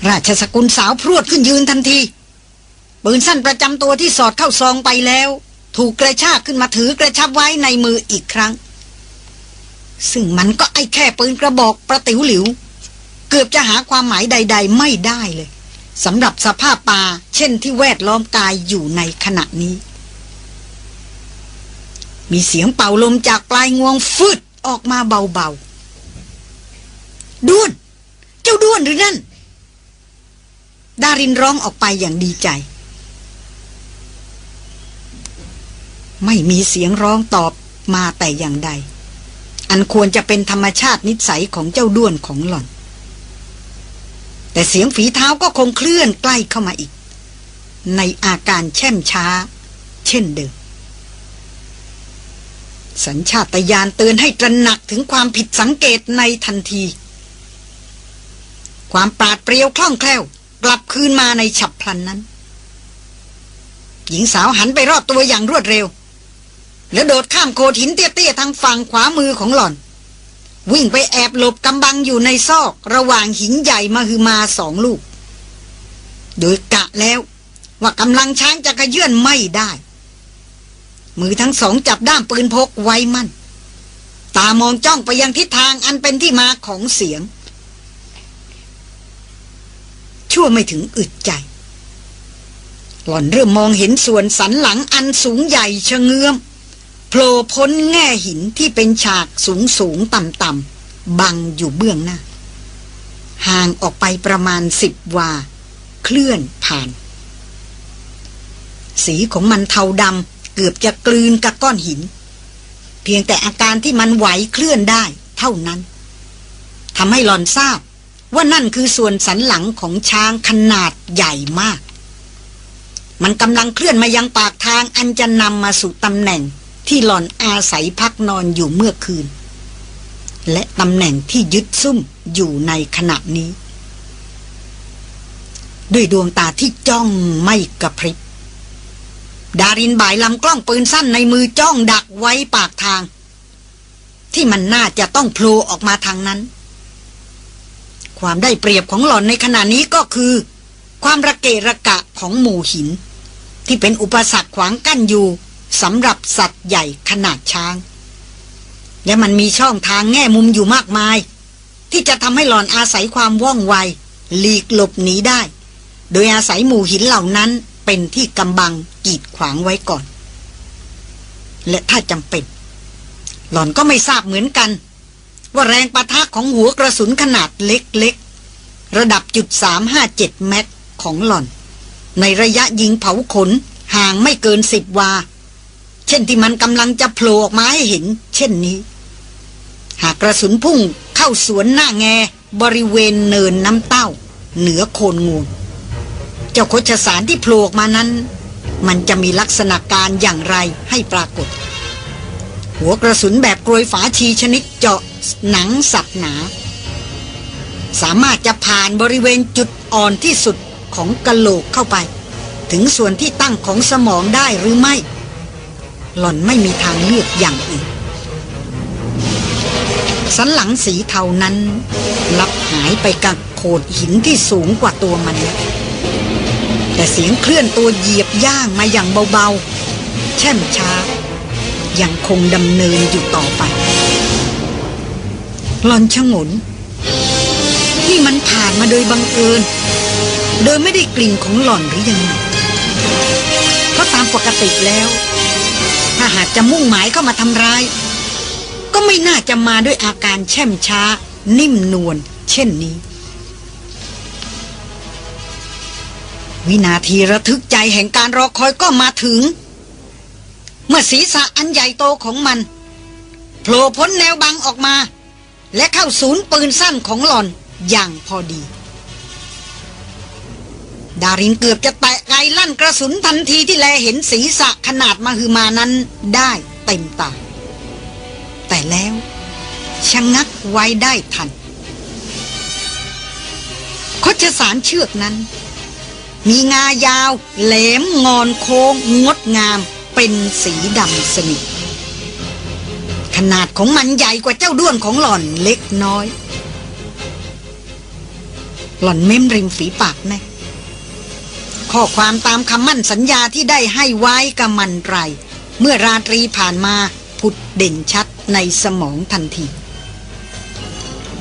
ราชสกุลสาวพรวดขึ้นยืนทันทีปืนสั้นประจำตัวที่สอดเข้าซองไปแล้ว ถูกกระชากขึ้นมาถือกระชับไว้ในมืออีกครั้ง ซึ่งมันก็ไอแค่ปืนกระบอกประติ๋วหลิว เกือบจะหาความหมายใด ๆ ไม่ได้เลยสำหรับสภาพป่าเช่นที่แวดล้อมกายอยู่ในขณะนี้ มีเสียงเป่าลมจากปลายงวงฟืดออกมาเบาๆด้วน เจ้าด้วนหรือนั่น ดารินร้องออกไปอย่างดีใจ ไม่มีเสียงร้องตอบมาแต่อย่างใด อันควรจะเป็นธรรมชาตินิสัยของเจ้าด้วนของหล่อน แต่เสียงฝีเท้าก็คงเคลื่อนใกล้เข้ามาอีก ในอาการแช่มช้า เช่นเดิม สัญชาตญาณเตือนให้ตระหนักถึงความผิดสังเกตในทันที ความปราดเปรียวคล่องแคล่ว กลับคืนมาในฉับพลันนั้น หญิงสาวหันไปรอบตัวอย่างรวดเร็ว แล้วโดดข้ามโขดหินเตี้ยๆทางฝั่งขวามือของหล่อน วิ่งไปแอบหลบกำบังอยู่ในซอกระหว่างหินใหญ่มาคือมาสองลูก โดยกะแล้ว ว่ากำลังช้างจะกระเยื่อนไม่ได้ มือทั้งสองจับด้ามปืนพกไว้มั่น ตามองจ้องไปยังทิศทางอันเป็นที่มาของเสียง ชั่วไม่ถึงอึดใจ หล่อนเริ่มมองเห็นส่วนสันหลังอันสูงใหญ่ชะเงื้อมโผล่พ้นแง่หินที่เป็นฉากสูงสูงต่ำต่ำบังอยู่เบื้องหน้า ห่างออกไปประมาณสิบวา เคลื่อนผ่าน สีของมันเทาดำ เกือบจะกลืนกับก้อนหิน เพียงแต่อาการที่มันไหวเคลื่อนได้ เท่านั้นทำให้หลอนทราบว่านั่นคือส่วนสันหลังของช้างขนาดใหญ่มาก มันกำลังเคลื่อนมายังปากทางอันจะนำมาสู่ตำแหน่งที่หลอนอาศัยพักนอนอยู่เมื่อคืน และตำแหน่งที่ยึดซุ่มอยู่ในขณะนี้ ด้วยดวงตาที่จ้องไม่กระพริบ ดารินบ่ายลำกล้องปืนสั้นในมือจ้องดักไว้ปากทาง ที่มันน่าจะต้องโผล่ออกมาทางนั้น ความได้เปรียบของหล่อนในขณะนี้ก็คือ ความระเกะระกะของหมู่หิน ที่เป็นอุปสรรคขวางกั้นอยู่สำหรับสัตว์ใหญ่ขนาดช้าง และมันมีช่องทางแง่มุมอยู่มากมาย ที่จะทำให้หลอนอาศัยความว่องไวหลีกหลบหนีได้ โดยอาศัยหมู่หินเหล่านั้น เป็นที่กำบังกีดขวางไว้ก่อน และถ้าจำเป็น หล่อนก็ไม่ทราบเหมือนกัน ว่าแรงประทะของหัวกระสุนขนาดเล็กๆ ระดับจุดสามห้าเจ็ดแมตของหล่อน ในระยะยิงเผาขนห่างไม่เกินสิบวา เช่นที่มันกำลังจะโผล่ออกมาให้เห็น เช่นนี้ หากกระสุนพุ่งเข้าสวนหน้าแงบริเวณเนินน้ำเต้า เหนือโคนงู เจ้าโคชสารที่โผล่ออกมานั้น มันจะมีลักษณะการอย่างไรให้ปรากฏ หัวกระสุนแบบกรวยฝาชีชนิดเจาะหนังสัตว์หนา สามารถจะผ่านบริเวณจุดอ่อนที่สุดของกะโหลกเข้าไป ถึงส่วนที่ตั้งของสมองได้หรือไม่ หล่อนไม่มีทางเลือกอย่างอื่นสันหลังสีเทานั้น ลับหายไปกับโขดหินที่สูงกว่าตัวมันแล้ว แต่เสียงเคลื่อนตัวเหยียบย่างมาอย่างเบาๆ แช่มช้า ยังคงดำเนินอยู่ต่อไปหลอนชะงนนี่มันผ่านมาโดยบังเอิญ โดยไม่ได้กลิ่นของหล่อนหรือยังไงเพราะตามปกติแล้ว ถ้าหากจะมุ่งหมายเข้ามาทำร้าย ก็ไม่น่าจะมาด้วยอาการแช่มช้า นิ่มนวลเช่นนี้ วินาทีระทึกใจแห่งการรอคอยก็มาถึง เมื่อศีรษะอันใหญ่โตของมันโผล่พ้นแนวบังออกมา และเข้าศูนย์ปืนสั้นของหล่อนอย่างพอดี ดารินเกือบจะแตะไกลั่นกระสุนทันทีที่แลเห็นศีรษะขนาดมหึมานั้นได้เต็มตา แต่แล้วชะงงักไว้ได้ทันคชสารเชือกนั้น มีงายาว แหลมงอนโค้งงดงาม เป็นสีดำสนิทขนาดของมันใหญ่กว่าเจ้าด้วนของหล่อนเล็กน้อย หล่อนเม้มริมฝีปากแน่ข้อความตามคำมั่นสัญญาที่ได้ให้ไว้กับมันไร เมื่อราตรีผ่านมาผุดเด่นชัดในสมองทันที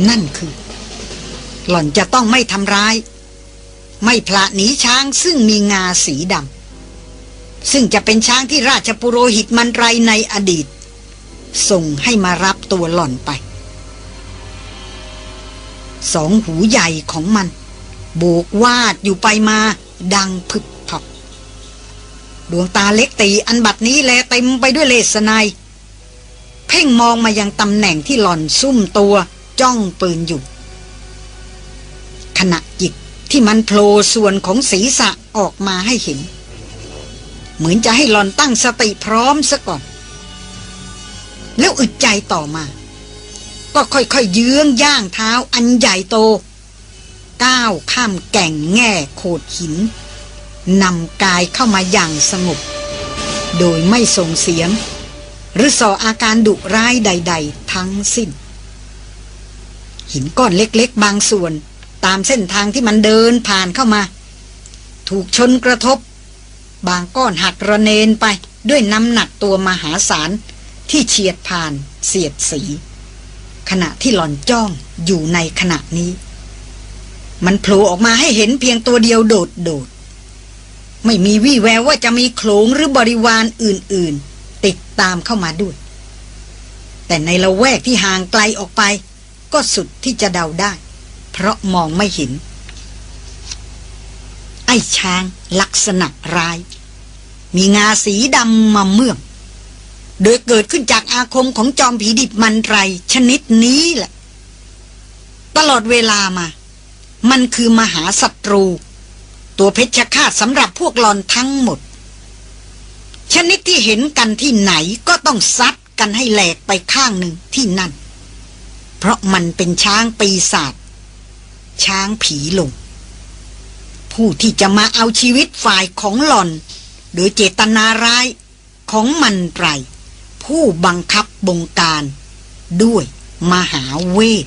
นั่นคือ หล่อนจะต้องไม่ทำร้าย ไม่พละหนีช้างซึ่งมีงาสีดำซึ่งจะเป็นช้างที่ราชปุโรหิตมันไรในอดีต ส่งให้มารับตัวหล่อนไป สองหูใหญ่ของมัน โบกวาดอยู่ไปมาดังผึบผับ ดวงตาเล็กตีอันบัดนี้แลเต็มไปด้วยเลสไนยเพ่งมองมายังตำแหน่งที่หล่อนซุ่มตัวจ้องปืนอยู่ ขณะจิต ที่มันโผล่ส่วนของศีรษะออกมาให้เห็น เหมือนจะให้หลอนตั้งสติพร้อมซะก่อน แล้วอึดใจต่อมา ก็ค่อยๆเยื้องย่างเท้าอันใหญ่โต ก้าวข้ามแก่งแง่โขดหินนำกายเข้ามาอย่างสงบโดยไม่ส่งเสียง หรือส่ออาการดุร้ายใด ๆ ทั้งสิ้น หินก้อนเล็กๆ บางส่วน ตามเส้นทางที่มันเดินผ่านเข้ามา ถูกชนกระทบ บางก้อนหักระเนนไปด้วยน้ำหนักตัวมหาศาลที่เฉียดผ่านเสียดสี ขณะที่หล่อนจ้องอยู่ในขณะนี้ มันโผล่ออกมาให้เห็นเพียงตัวเดียวโดดโดด ไม่มีวี่แววว่าจะมีโขลงหรือบริวารอื่น ๆ ติดตามเข้ามาด้วย แต่ในละแวกที่ห่างไกลออกไป ก็สุดที่จะเดาได้ เพราะมองไม่เห็น ไอ้ช้างลักษณะร้าย มีงาสีดำมาเมื่อมโดยเกิดขึ้นจากอาคมของจอมผีดิบมันไรชนิดนี้แหละ ตลอดเวลามา มันคือมหาศัตรู ตัวเพชฌฆาตสำหรับพวกหลอนทั้งหมด ชนิดที่เห็นกันที่ไหนก็ต้องซัดกันให้แหลกไปข้างหนึ่งที่นั่น เพราะมันเป็นช้างปีศาจ ช้างผีลง ผู้ที่จะมาเอาชีวิตฝ่ายของหลอน โดยเจตนาร้ายของมันไรผู้บังคับบงการ ด้วยมหาเวท